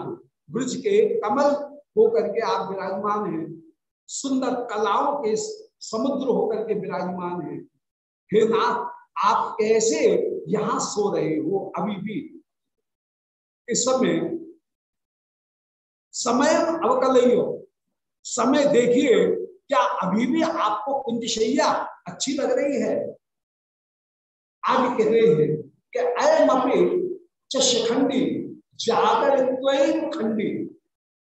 ब्रज के कमल होकर के आप विराजमान हैं। सुंदर कलाओं के समुद्र होकर के विराजमान है। हे नाथ, आप कैसे यहाँ सो रहे हो अभी भी? इस समय समय अवकल समय देखिए, क्या अभी भी आपको कुंजशैया अच्छी लग रही है? आगे कह रहे हैं कि अयम अपे शिखंडी, जागर खंडी,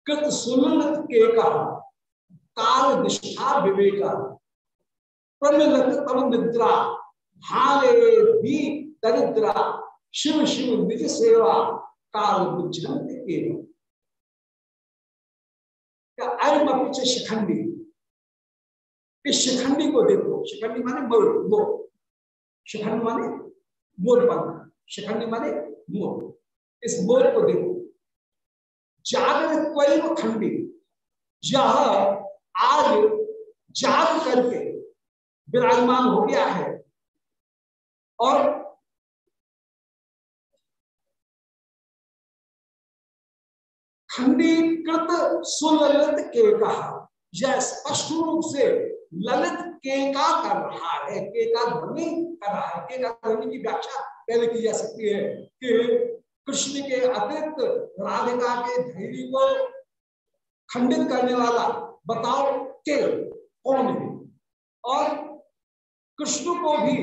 कृत सुललित के का काल निष्ठा विवेका। प्रमिलत तम निद्रा भी दरिद्रा, शिव शिव निज सेवा, काल बुझन शिखंडी? इस शिखंडी को देखो, शिखंडी माने मोर मोर। शिखंडी माने मोर पंख शिखंडी माने मोर। इस मोर को देखो। जागृत खंडी यह आज जाग करके विराजमान हो गया है। और खंडीकृत सुललित के कहा, यह स्पष्ट रूप से ललित केका कर रहा है केका ध्वनि कर रहा है। केका ध्वनि की व्याख्या पहले की जा सकती है कि कृष्ण के अतिरिक्त राधिका के धैर्य को खंडित करने वाला बताओ के, कौन है? और कृष्ण को भी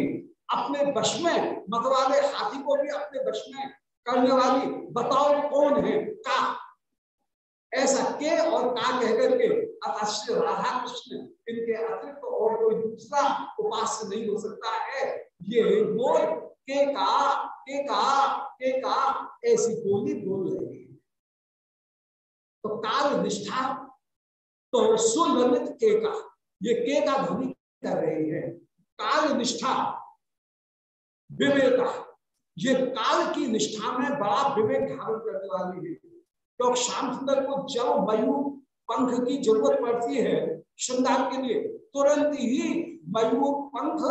अपने वश में मतवाले हाथी को भी अपने वश में करने वाली बताओ कौन है? का? ऐसा के और का कहकर के श्री राधा कृष्ण, इनके अतिरिक्त तो और कोई दूसरा उपास्य नहीं हो सकता है। ये बोल, के का के का के का, ऐसी बोली बोल रही है। तो काल निष्ठा तो सुललित के का, ये के का ध्वनि कर रही है। काल निष्ठा विवेक। ये काल की निष्ठा में बड़ा विवेक धारण करने वाली है। तो श्याम सुंदर को जब मयूर पंख की ज़रूरत पड़ती है श्रृंगार के लिए, तुरंत ही मयूर पंख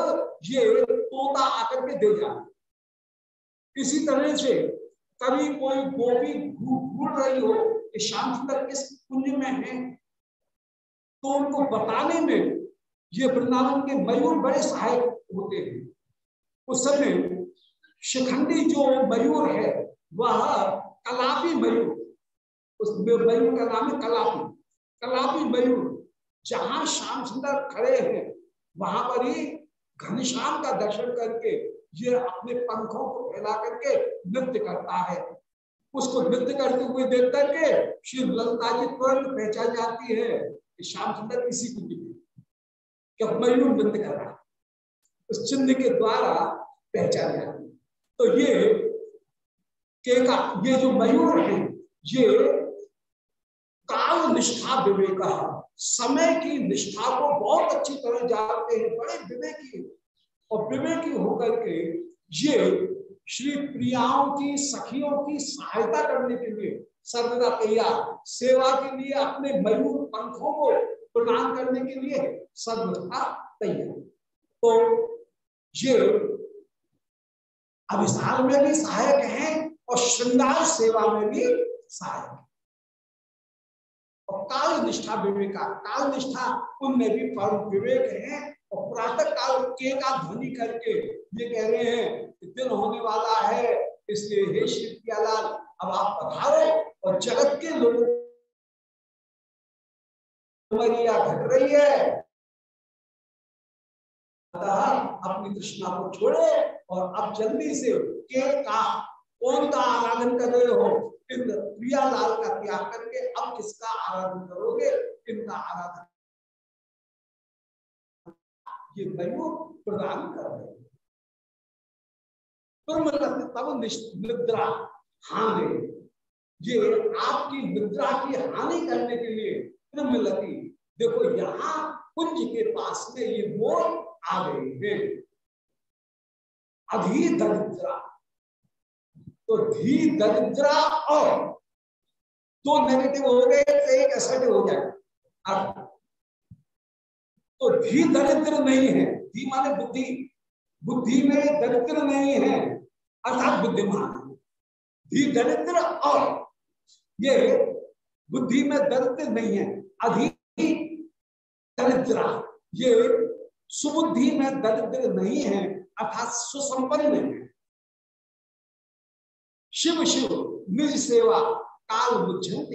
ये तोता आकर के दे जाए। इसी तरह से कभी कोई गोपी घूर रही हो कि श्याम सुंदर किस पुण्य में है तो उनको बताने में ये वृंदावन के मयूर बड़े सहायक होते हैं। उस समय शिखंडी जो मयूर है, वह कलापी मयूर। उस मयूर का नाम है कलापी। कलापी मयूर, जहाँ श्याम सुंदर खड़े हैं, वहाँ पर ही घनश्याम का दर्शन करके ये अपने पंखों को फैला करके नृत्य करता है। उसको नृत्य करते हुए देख करके श्री ललता जी तुरंत पहचान जाती है श्याम सुंदर इसी को क्या मयूर नृत्य कर रहा है उस चिन्ह के द्वारा पहचान जाती तो ये के का, ये जो मयूर है, ये काल निष्ठा विवेक समय की निष्ठा को बहुत अच्छी तरह जानते हैं, बड़े विवेकी और विवेकी होकर के ये श्री प्रियाओं की, सखियों की सहायता करने के लिए सर्वदा तैयार। सेवा के लिए अपने मयूर पंखों को प्रदान करने के लिए सर्वथा तैयार तो ये अभिसार में भी सहायक है और श्रृंगार सेवा में भी सहायक और काल निष्ठा विवेका, काल निष्ठा उनमें भी विवेक है। और प्रातः काल के का ध्वनि करके ये कह रहे हैं कि दिन होने वाला है, इसलिए हे श्री प्रियालाल, अब आप पधारो और जगत के लोगों घट रही है। अपनी तृष्णा को छोड़े और अब जल्दी से के का, कौन का आराधन कर रहे हो? इंद्र प्रियालाल का त्याग करके अब किसका आराधन करोगे? इनका आराधन। ये मयूर प्रदान कर रहे तब निद्रा हानि ये आपकी निद्रा की हानि करने के लिए देखो यहाँ कुंज के पास में ये मोर आ गए हैं अभी दरिद्रा। तो धी दरिद्रा और दो नेगेटिव हो गए तो एक एसेटिव हो जाए तो धी दरिद्र नहीं है। धी माने बुद्धि। बुद्धि में दरिद्र नहीं है, अर्थात बुद्धिमान धी दरिद्र और ये बुद्धि में दरिद्र नहीं है। अधि दरिद्रा, ये सुबुद्धि में दरिद्र नहीं है, अर्थात सुसंपन्न है। शिव शिव, निज सेवा, काल मुझंत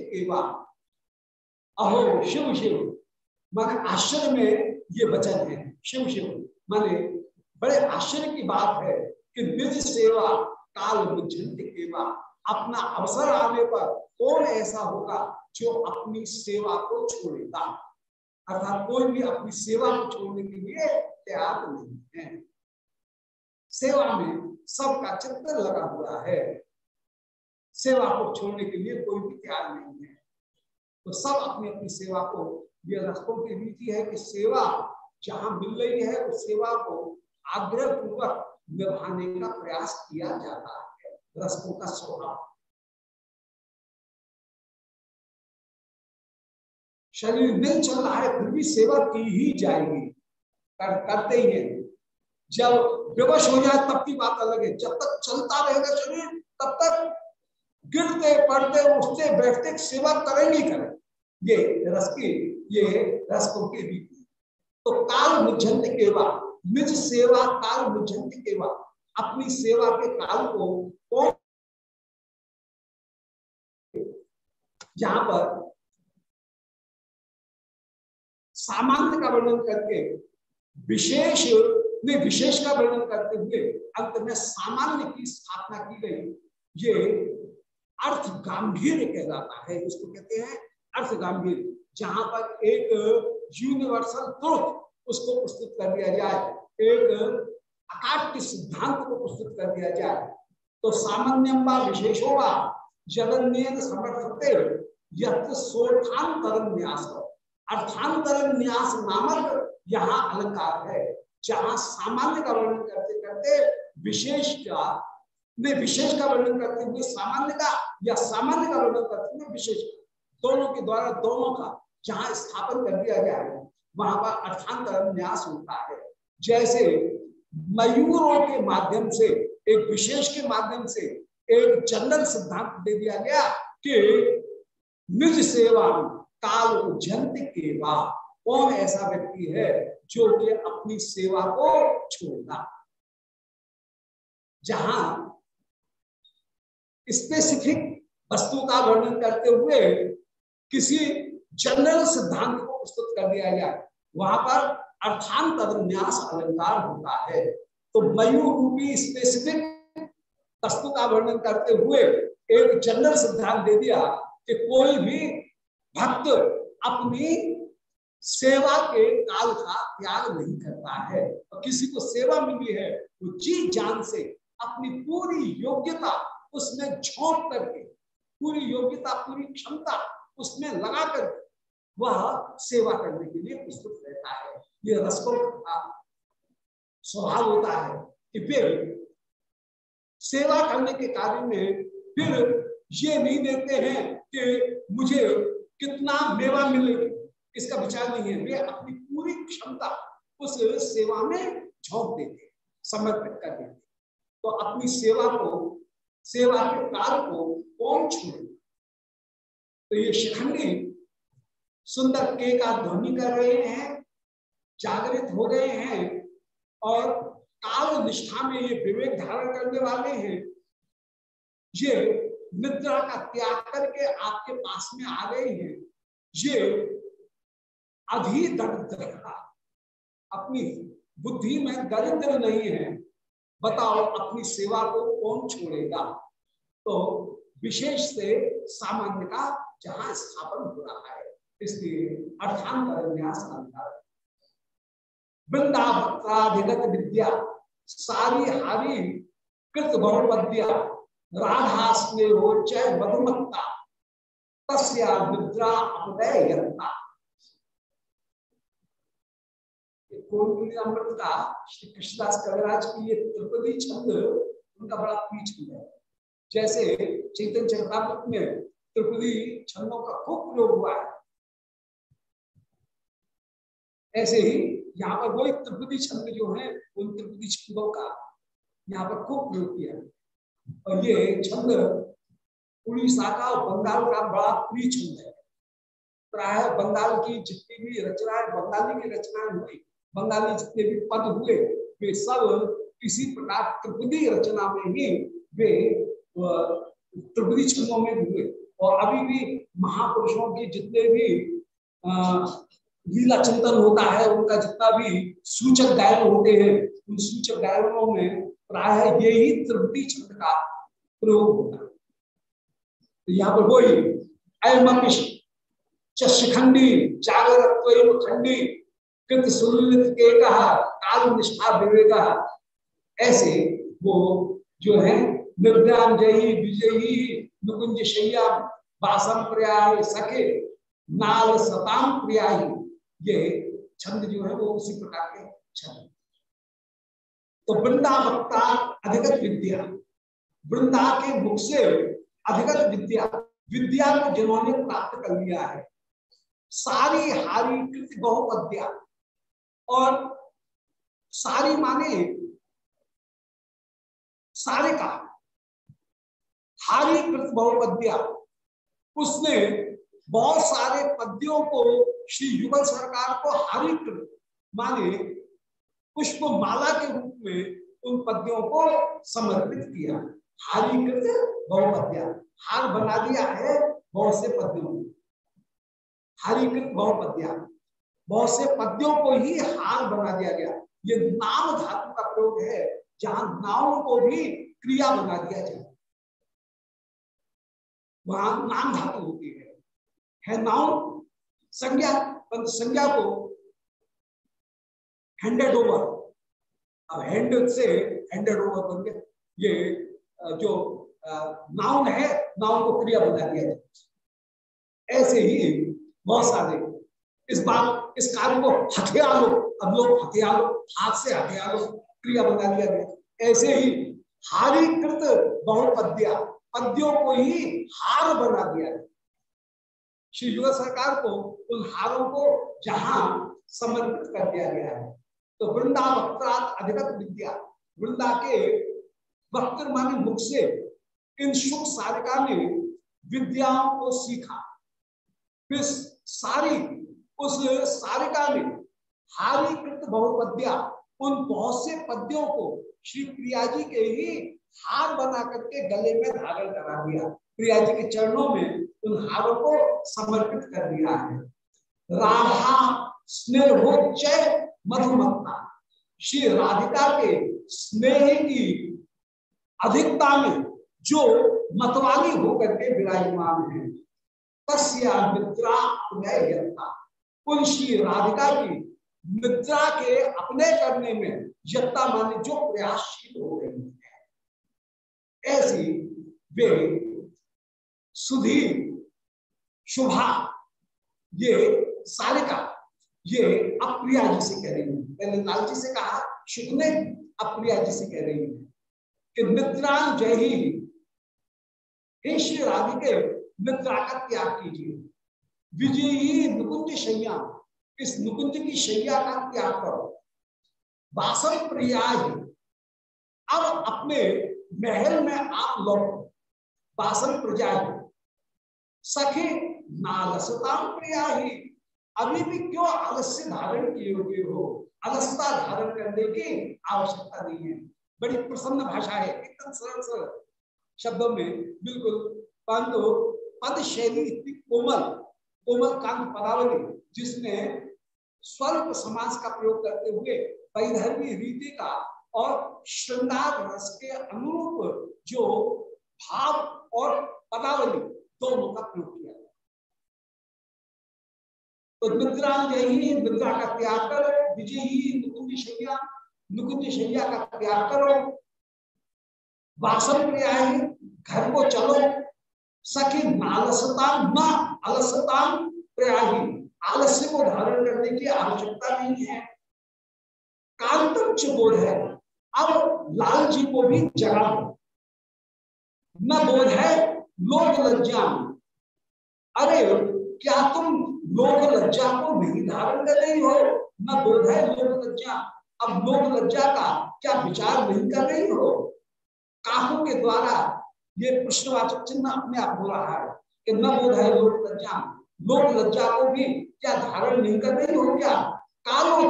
अहो, शिव शिव, माने आश्चर्य में ये वचन है। शिव शिव, माने बड़े आश्चर्य की बात है कि निज सेवा, काल मुझंत केवा अपना अवसर आने पर कौन ऐसा होगा जो अपनी सेवा को छोड़ेगा? अर्थात कोई भी अपनी सेवा को छोड़ने के लिए तैयार नहीं है। सेवा में सबका चित्र लगा हुआ है। सेवा को छोड़ने के लिए कोई भी तैयार नहीं है। तो सब अपनी अपनी सेवा को, ये रस्तों की रीति है कि सेवा जहाँ मिल रही है, उस सेवा को आग्रह पूर्वक निभाने का प्रयास किया जाता है। रस्तों का स्वभाव। शरीर नहीं चल रहा है फिर भी सेवा की ही जाएगी। कर, करते ही है। जब विवश हो जाए तब की बात अलग है। जब तक चलता रहेगा शरीर तब तक गिरते पड़ते उठते बैठते सेवा करेंगे करें। ये रस की ये रसकों के रीति तो काल मुझंत केवा निज सेवा काल मुझंत केवा अपनी सेवा के काल को कौन जहाँ पर सामान्य का वर्णन करके, विशेष में विशेष का वर्णन करते हुए अंत में सामान्य की स्थापना की गई। ये अर्थ गंभीर कहलाता है, इसको कहते हैं अर्थ गंभीर जहाँ पर एक यूनिवर्सल ट्रुथ उसको प्रस्तुत कर दिया जाए, एक अकाट्य सिद्धांत को प्रस्तुत कर दिया जाए तो सामान्यम व विशेषो व जगन्य समर्थते यथांतरम न्यास अर्थांतरम न्यास नामक यहाँ अलंकार है, जहाँ सामान्य का वर्णन करते करते विशेष का में विशेष का वर्णन करते हुए सामान्य का या सामान्य का वर्णन करते हुए विशेष दोनों के द्वारा, दोनों का जहाँ स्थापन कर दिया गया है, वहाँ पर अर्थांतर न्यास होता है। जैसे मयूरों के माध्यम से, एक विशेष के माध्यम से एक जनरल सिद्धांत दे दिया गया कि निज सेवा काल उज्जंत के बाद कौन ऐसा व्यक्ति है जो कि अपनी सेवा को छोड़ना जहाँ स्पेसिफिक वस्तु का वर्णन करते हुए किसी जनरल सिद्धांत को प्रस्तुत कर दिया गया, वहाँ पर अर्थांतर न्यास अलंकार होता है। तो मयूर रूपी स्पेसिफिक वस्तु का वर्णन करते हुए एक जनरल सिद्धांत दे दिया कि कोई भी भक्त अपनी सेवा के काल का त्याग नहीं करता है। और किसी को सेवा मिली है, वो जी जान से अपनी पूरी योग्यता उसमें झोंक करके, पूरी योग्यता, पूरी क्षमता उसमें लगा कर वह सेवा करने के लिए प्रस्तुत रहता है। ये रसकों का स्वभाव होता है कि फिर सेवा करने के कार्य में फिर ये नहीं देते हैं कि मुझे कितना मेवा मिलेगी इसका विचार नहीं है। वे अपनी पूरी क्षमता उस सेवा में झोंक देते, समर्पित कर देते। तो अपनी सेवा को, सेवा के काल को कौन छोड़े तो ये शिखंडी सुंदर के का ध्वनि कर रहे हैं, जागृत हो गए हैं और काल निष्ठा में ये विवेक धारण करने वाले हैं। ये निद्रा का त्याग करके आपके पास में आ गए हैं। ये अधी दरिद्र अपनी बुद्धि में दरिद्र नहीं है। बताओ, अपनी सेवा को कौन छोड़ेगा? तो विशेष से सामान्य का जहाँ स्थापन हो रहा है, इसलिए अर्थांतर न्यास वृंदावताधिगत विद्या, सारी हारी कृत बहुपद्या राधा स्नेहोचय मधुमत्ता, तस्या निद्रा श्री कृष्णदास कविराज की ये त्रिपदी छंद, उनका बड़ा प्रिय छंद है। जैसे चैतन्य चरणामृत में त्रिपदी छंदों का खूब प्रयोग हुआ है। ऐसे ही यहाँ पर वही त्रिपदी छंद जो है, उन त्रिपदी छंदों का यहाँ पर खूब प्रयोग किया और ये छंद उड़ीसा का बंगाल का बड़ा प्रिय छंद है। प्राय बंगाल की जितनी भी रचनाएँ बंगाली की रचनाएँ हुई। बंगाली जितने भी पद हुए, वे सब इसी प्रकार त्रिपदी रचना में ही वे त्रिपदी छंदों में हुए। और अभी भी महापुरुषों के जितने भी लीला चिंतन होता है, उनका जितना भी सूचक गायन होते हैं, उन सूचक गायनों में प्राय यही त्रिपदी छंद का प्रयोग होता है। तो यहाँ पर वही अयमिश शिखंडी जागरत्व खंडी कृत सुलित के कहा काल निष्ठा विवेक, ऐसे वो जो है निर्व्याम जयी विजयी, नुकुंज शैया बासम प्रियाय, सखे, नाल सताम प्रियाई ये छंद जो है वो उसी प्रकार के छंद। तो वृंदावक्ता अधिगत विद्या। वृंदा के मुख से अधिगत विद्या। विद्या को जिन्होंने प्राप्त कर लिया है, सारी हारी कृत बहुपद्या। और सारी माने, सारे का हारी कृत बहुपद्या। उसने बहुत सारे पद्यों को श्री युगल सरकार को हारी कृत माने पुष्प माला के रूप में उन पद्यों को समर्पित किया। हारी कृत बहुपद्या। हार बना दिया है बहुत से पद्यों हारी कृत बहुपद्या। बहुत से पद्यों को ही हार बना दिया गया। ये नाम धातु का प्रयोग है, जहाँ नाम को भी क्रिया बना दिया जाए। वहाँ नाम धातु होती है। है नाउन संज्ञा। संज्ञा को हैंडेड ओवर अब हैंड से हैंडेड ओवर गया ये जो नाउन है नाउन को क्रिया बना दिया जाए ऐसे ही बहुत सारे इस बात इस कार्य को हथिया लो अब लोग हथिया लो हाथ से हथिया लो क्रिया बना दिया गया। ऐसे ही हारी कृत बहुपद्या, पद्यों को ही हार बना दिया गया। श्री युवा सरकार को उन हारों को जहाँ समर्पित कर दिया गया है। तो वृंदा वक्त्रात अधिगत विद्या। वृंदा के वक्त माने मुख से इन सुख सारिका ने विद्याओं को सीखा। फिर सारी, उस सारिका ने हारी कृत बहुपद्या, उन बहुत से पद्यों को श्री प्रिया जी के ही हार बना करके गले में धारण करा दिया। प्रिया जी के चरणों में उन हारों को समर्पित कर दिया है। राधा स्नेहोच्चय मधुमत्ता श्री राधिका के स्नेह की अधिकता में जो मतवाली होकर के विराजमान है, तस्या निद्रा उन श्री राधिका की निद्रा के अपने करने में यत्ता माने जो प्रयासशील हो रही है। ऐसी वे सुधीर, शुभा, ये सारिका ये अप्रिया जी से कह रही है। पहले लाल जी से कहा, शुभ ने अप्रिया जी से कह रही है कि निद्रान जय ही हे श्री राधिके निद्रा का त्याग कीजिए। विजयी नुकुंज शैया, इस नुकुंज की शैया का त्याग करो। बासन प्रिया अब अपने महल में आप लौटो। बासन प्रजा सखे नालसता प्रिया ही अभी भी क्यों आलस्य धारण किए हुए हो? अलसता धारण करने की आवश्यकता नहीं है। बड़ी प्रसन्न भाषा है। एकदम सरल सरल शब्दों में बिल्कुल परंतु पद शैली इतनी कोमल कोमल कांत पदावली जिसमें स्वल्प समास का प्रयोग करते हुए वैधर्मी रीति का और श्रृंगार रस के अनुरूप जो भाव और पदावली दोनों का प्रयोग निद्रा ही निद्रा का त्याग करो, विजयी नुकुंज शैया नुकुंज शैया का त्याग करो। वासन क्रिया घर को चलो। सखी नालसता न अलसता प्रयाही। आलस्य को धारण करने की आवश्यकता नहीं है। कांतच बोध है, अब लाल जी को भी जगा न बोध है लोक लज्जा अरे, क्या तुम लोक लज्जा को नहीं धारण कर रही हो, न बोध है लोक लज्जा। अब लोक लज्जा का क्या विचार नहीं कर रही हो? काहों के द्वारा ये प्रश्नवाचक चिन्ह अपने आप हो रहा है कि न बोध है लोक लज्जा। लोक लज्जा को भी क्या धारण नहीं कर रही हो क्या? कालो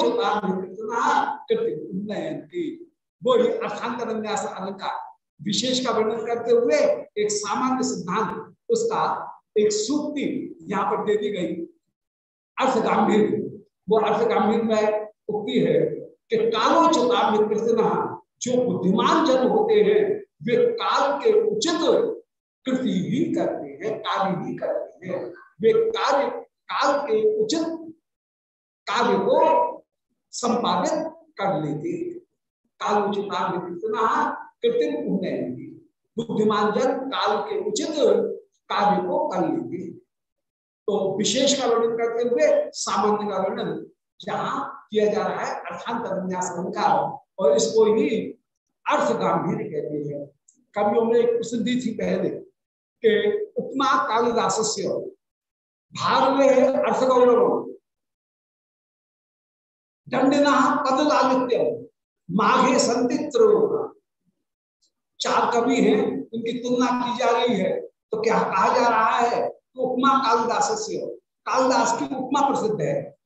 की वो अर्थांतर अलंकार विशेष का वर्णन करते हुए एक सामान्य सिद्धांत, उसका एक सूक्ति यहाँ पर दे दी गई। अर्थ गंभीर वो अर्थ गंभीर में उक्ति है कि कालो चतामित कृतना जो बुद्धिमान जन होते हैं, वे काल के उचित कृति ही करते हैं, कार्य ही करते हैं। वे कार्य, काल के उचित कार्य को संपादित कर लेते काल उचित कृत्रिम उन्नयन बुद्धिमान जन काल के उचित कार्य को कर लेते तो विशेष का वर्णन करते हुए सामान्य का वर्णन जहाँ किया जा रहा है अर्थांत और इसको ही अर्थ गंभीर कहते हैं। कवियों में एक प्रसिद्धि थी पहले कि उपमा कालिदास से भारवे अर्थ गौरव, दंडिना पद लालित्य माघे संतित्र चार कवि हैं, उनकी तुलना की जा रही है तो क्या कहा जा रहा है? तो उपमा कालिदास कालिदास की उपमा प्रसिद्ध है।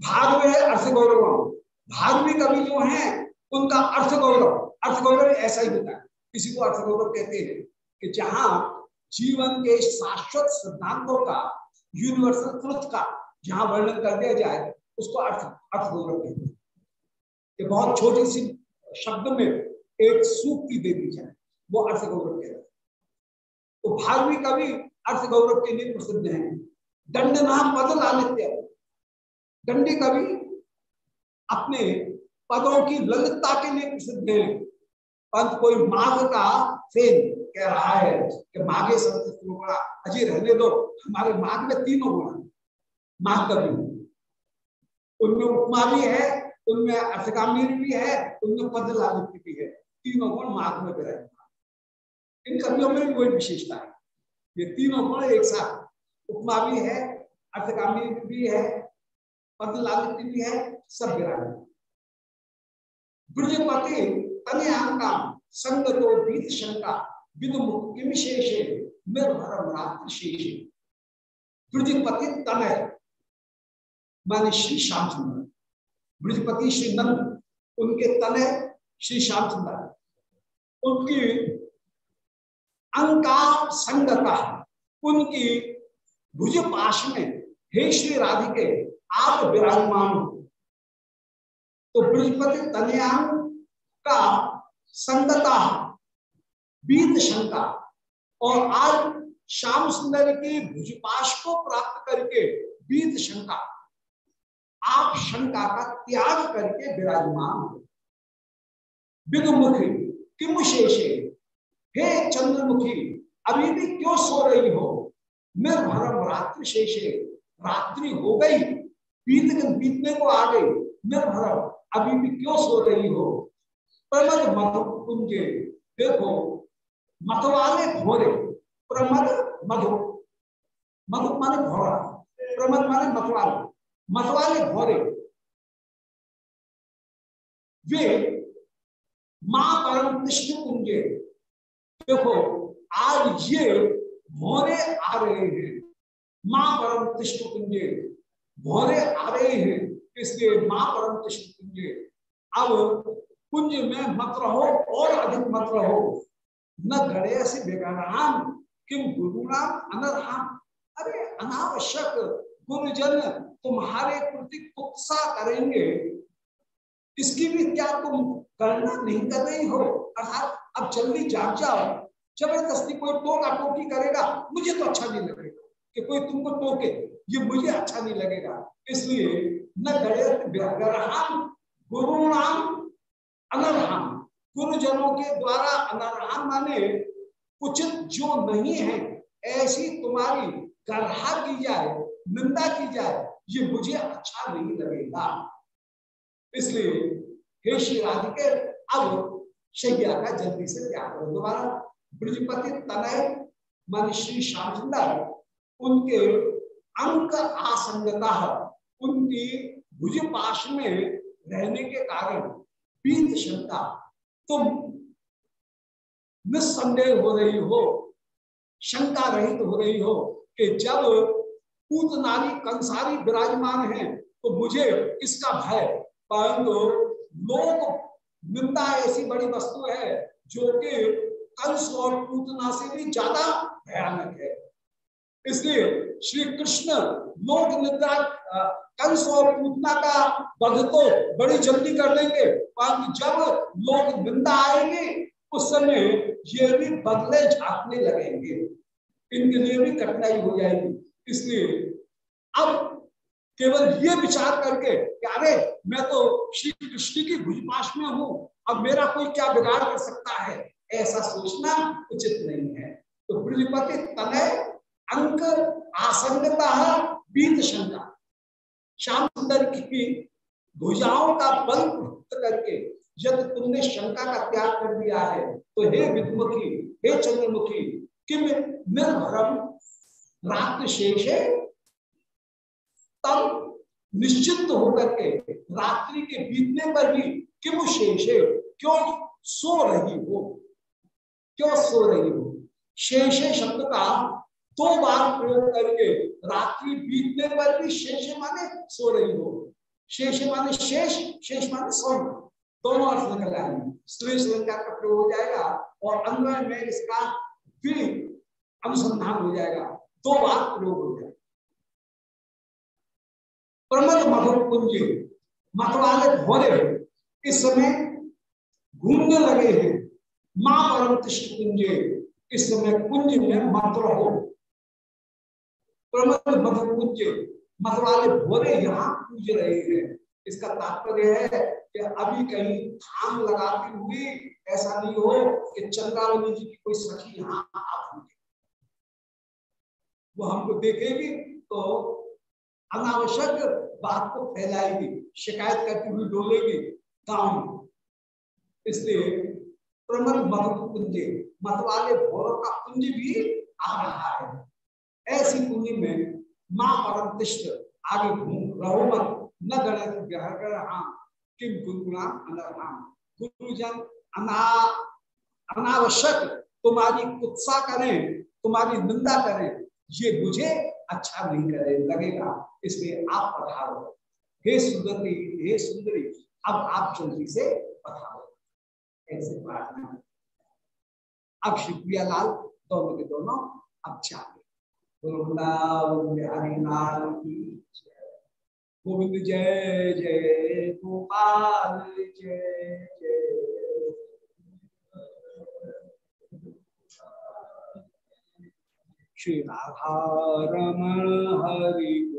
भागवे अर्थ गौरव भागवी कवि जो है, उनका अर्थ गौरव अर्थ गौरव ऐसा ही होता है। किसी को अर्थ गौरव कहते हैं कि जहाँ जीवन के शाश्वत सिद्धांतों का यूनिवर्सल ट्रुथ का जहाँ वर्णन कर दिया जाए, उसको अर्थ अर्थ गौरव कहते हैं। कि बहुत छोटी सी शब्द में एक सूक्ति दे दी जाए, वो अर्थ गौरव कहते हैं। तो भारवी कवि अर्थ गौरव के लिए प्रसिद्ध है। दंड नाम पद लालित्य दंडी कवि अपने पदों की ललितता के लिए प्रसिद्ध है। पंत कोई माघ का फेन कह रहा है कि माघे गुणा अजय रहने दो। हमारे माघ में तीनों गुण माघ कवि। उनमें उपमा भी है, उनमें अर्थकामीर भी है, उनमें पद लालित्य भी है। तीनों गुण माघ में विराजमान। इन कवियों में भी कोई विशेषता है। ये तीनों गुण एक साथ। उपमा भी है अर्थकामीर भी है पद लालित्य भी है, सब विराजमान ब्रजपति तनयांका संगतो बीत शंका निर्भर ब्रजपति तनय, माने श्री श्यामचंद्र ब्रजपति श्री नंद उनके तनय श्री श्यामचंद्र उनकी अंका संगता उनकी भुज पाश में हे श्री राधिके, आप विराजमान हो। तो बृहस्पति तनयान का संगता, बीत शंका, और आज श्याम सुंदर की भुजपाश को प्राप्त करके बीत शंका, आप शंका का त्याग करके विराजमान हो। विदुमुखी, किम शेषे? हे चंद्रमुखी, अभी भी क्यों सो रही हो? निर्भरम रात्रि शेषे रात्रि हो गई। बीत बीतने को आ गई। निर्भरम अभी भी क्यों सो रही हो? प्रमद मत कुंजे, देखो, मतवाले घोरे, प्रमद मधु मधु माने घोड़ा प्रमद माने मतवाले मतवाले घोरे। वे माँ परम कृष्ण कुंजे देखो, आज ये भोरे आ रहे हैं। माँ परम कृष्ण कुंजे भोरे आ रहे हैं। इसलिए माँ परम कृष्ण कुंजे अब कुंज में मत रहो और अधिक मत रहो। न गणे से बेगाराम किम गुरु नाम अनरहाम अरे, अनावश्यक गुरुजन तुम्हारे प्रति कुत्सा करेंगे। इसकी भी क्या तुम करना नहीं कर रही हो? अर्थात अब जल्दी जाग जाओ। ज़बरदस्ती कोई टोका टोकी करेगा, मुझे तो अच्छा नहीं लगेगा कि कोई तुमको टोके। ये मुझे अच्छा नहीं लगेगा। इसलिए न गुरु नाम अनरहाम गुरुजनों के द्वारा अनरहाम माने उचित जो नहीं है, ऐसी तुम्हारी गढ़ा की जाए, निंदा की जाए, ये मुझे अच्छा नहीं लगेगा। इसलिए हे श्री राधिके, अब शैया का जल्दी से त्याग करो दोबारा ब्रजपति तनय मन श्री श्यामचंदर उनके अंक आसंगता उनकी भुज पाश में रहने के कारण बीत शंका तुम निस्संदेह हो रही हो शंका रहित हो रही हो कि जब पूत नारी कंसारी विराजमान है तो मुझे इसका भय, परंतु लोग निंदा ऐसी बड़ी वस्तु है जो कि कंस और पूतना से भी ज़्यादा भयानक है। इसलिए श्री कृष्ण लोक निंदा कंस और पूतना का वध तो बड़ी जल्दी कर लेंगे परंतु जब लोग निंदा आएँगे, उस समय ये भी बदले झांकने लगेंगे। इनके लिए भी कठिनाई हो जाएगी। इसलिए अब केवल ये विचार करके कि अरे, मैं तो श्री कृष्ण की भुजपाश में हूँ, अब मेरा कोई क्या बिगाड़ कर सकता है? ऐसा सोचना उचित नहीं है। तो ब्रजपति तनय, अंक आसंगता बीत शंका। श्याम सुंदर की भुजाओं का बल प्राप्त करके यदि तुमने शंका का त्याग कर दिया है तो हे विदमुखी हे चंद्रमुखी, किम निर्भरम? रात्र शेष तब निश्चित होकर के रात्रि के बीतने पर भी किम शेष क्यों सो रही हो? क्यों सो रही हो? शेष शब्द का दो बार प्रयोग करके रात्रि बीतने पर भी शेष माने सो रही हो। शेष माने शेष शेष माने सो दोनों अर्थ निकल आएँगे स्त्री अलंकार का प्रयोग हो जाएगा और अन्वय में इसका भी अनुसंधान हो जाएगा। दो बार प्रयोग हो जाएगा। प्रमद मधुर कुंज मत वाले भोरे इस समय घूमने लगे हैं। माँ परम तिष्ट कुंजे इस समय कुंज में मत रहो। प्रमद मधुर कुंज मत वाले भोरे यहाँ पूज रहे हैं। इसका तात्पर्य है कि अभी कहीं थाम लगाती हुई ऐसा नहीं हो कि चंद्रावली जी की कोई सखी यहाँ आ वो हमको देखेगी तो अनावश्यक बात को फैलाएगी, शिकायत करती हुई डोलेगी गाँव में इसलिए प्रमल मधु कुंजे मत वाले भोरों का कुंज भी आ रहा है। ऐसी कुंज में माँ परम तिष्ट आगे घूम रहो मत, न गणित ग्रह ग्रह किम गुरुगुणा अनरहाम गुरुजन, अना, अनावश्यक, तुम्हारी उत्साह करें, तुम्हारी निंदा करें, ये मुझे अच्छा नहीं करे, लगेगा इसलिए आप पधारो। हे सुंदरी हे सुंदरी, अब आप जल्दी से पधारो। ऐसे प्रार्थना अब श्री लाल, दोनों के दोनों अब चाहे गोविंद जय जय गोपाल, जय जय। श्री राधा रमण हरि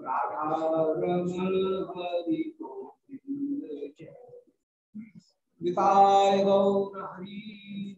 राधा रमण हरि गोविंद जय। गौर हरि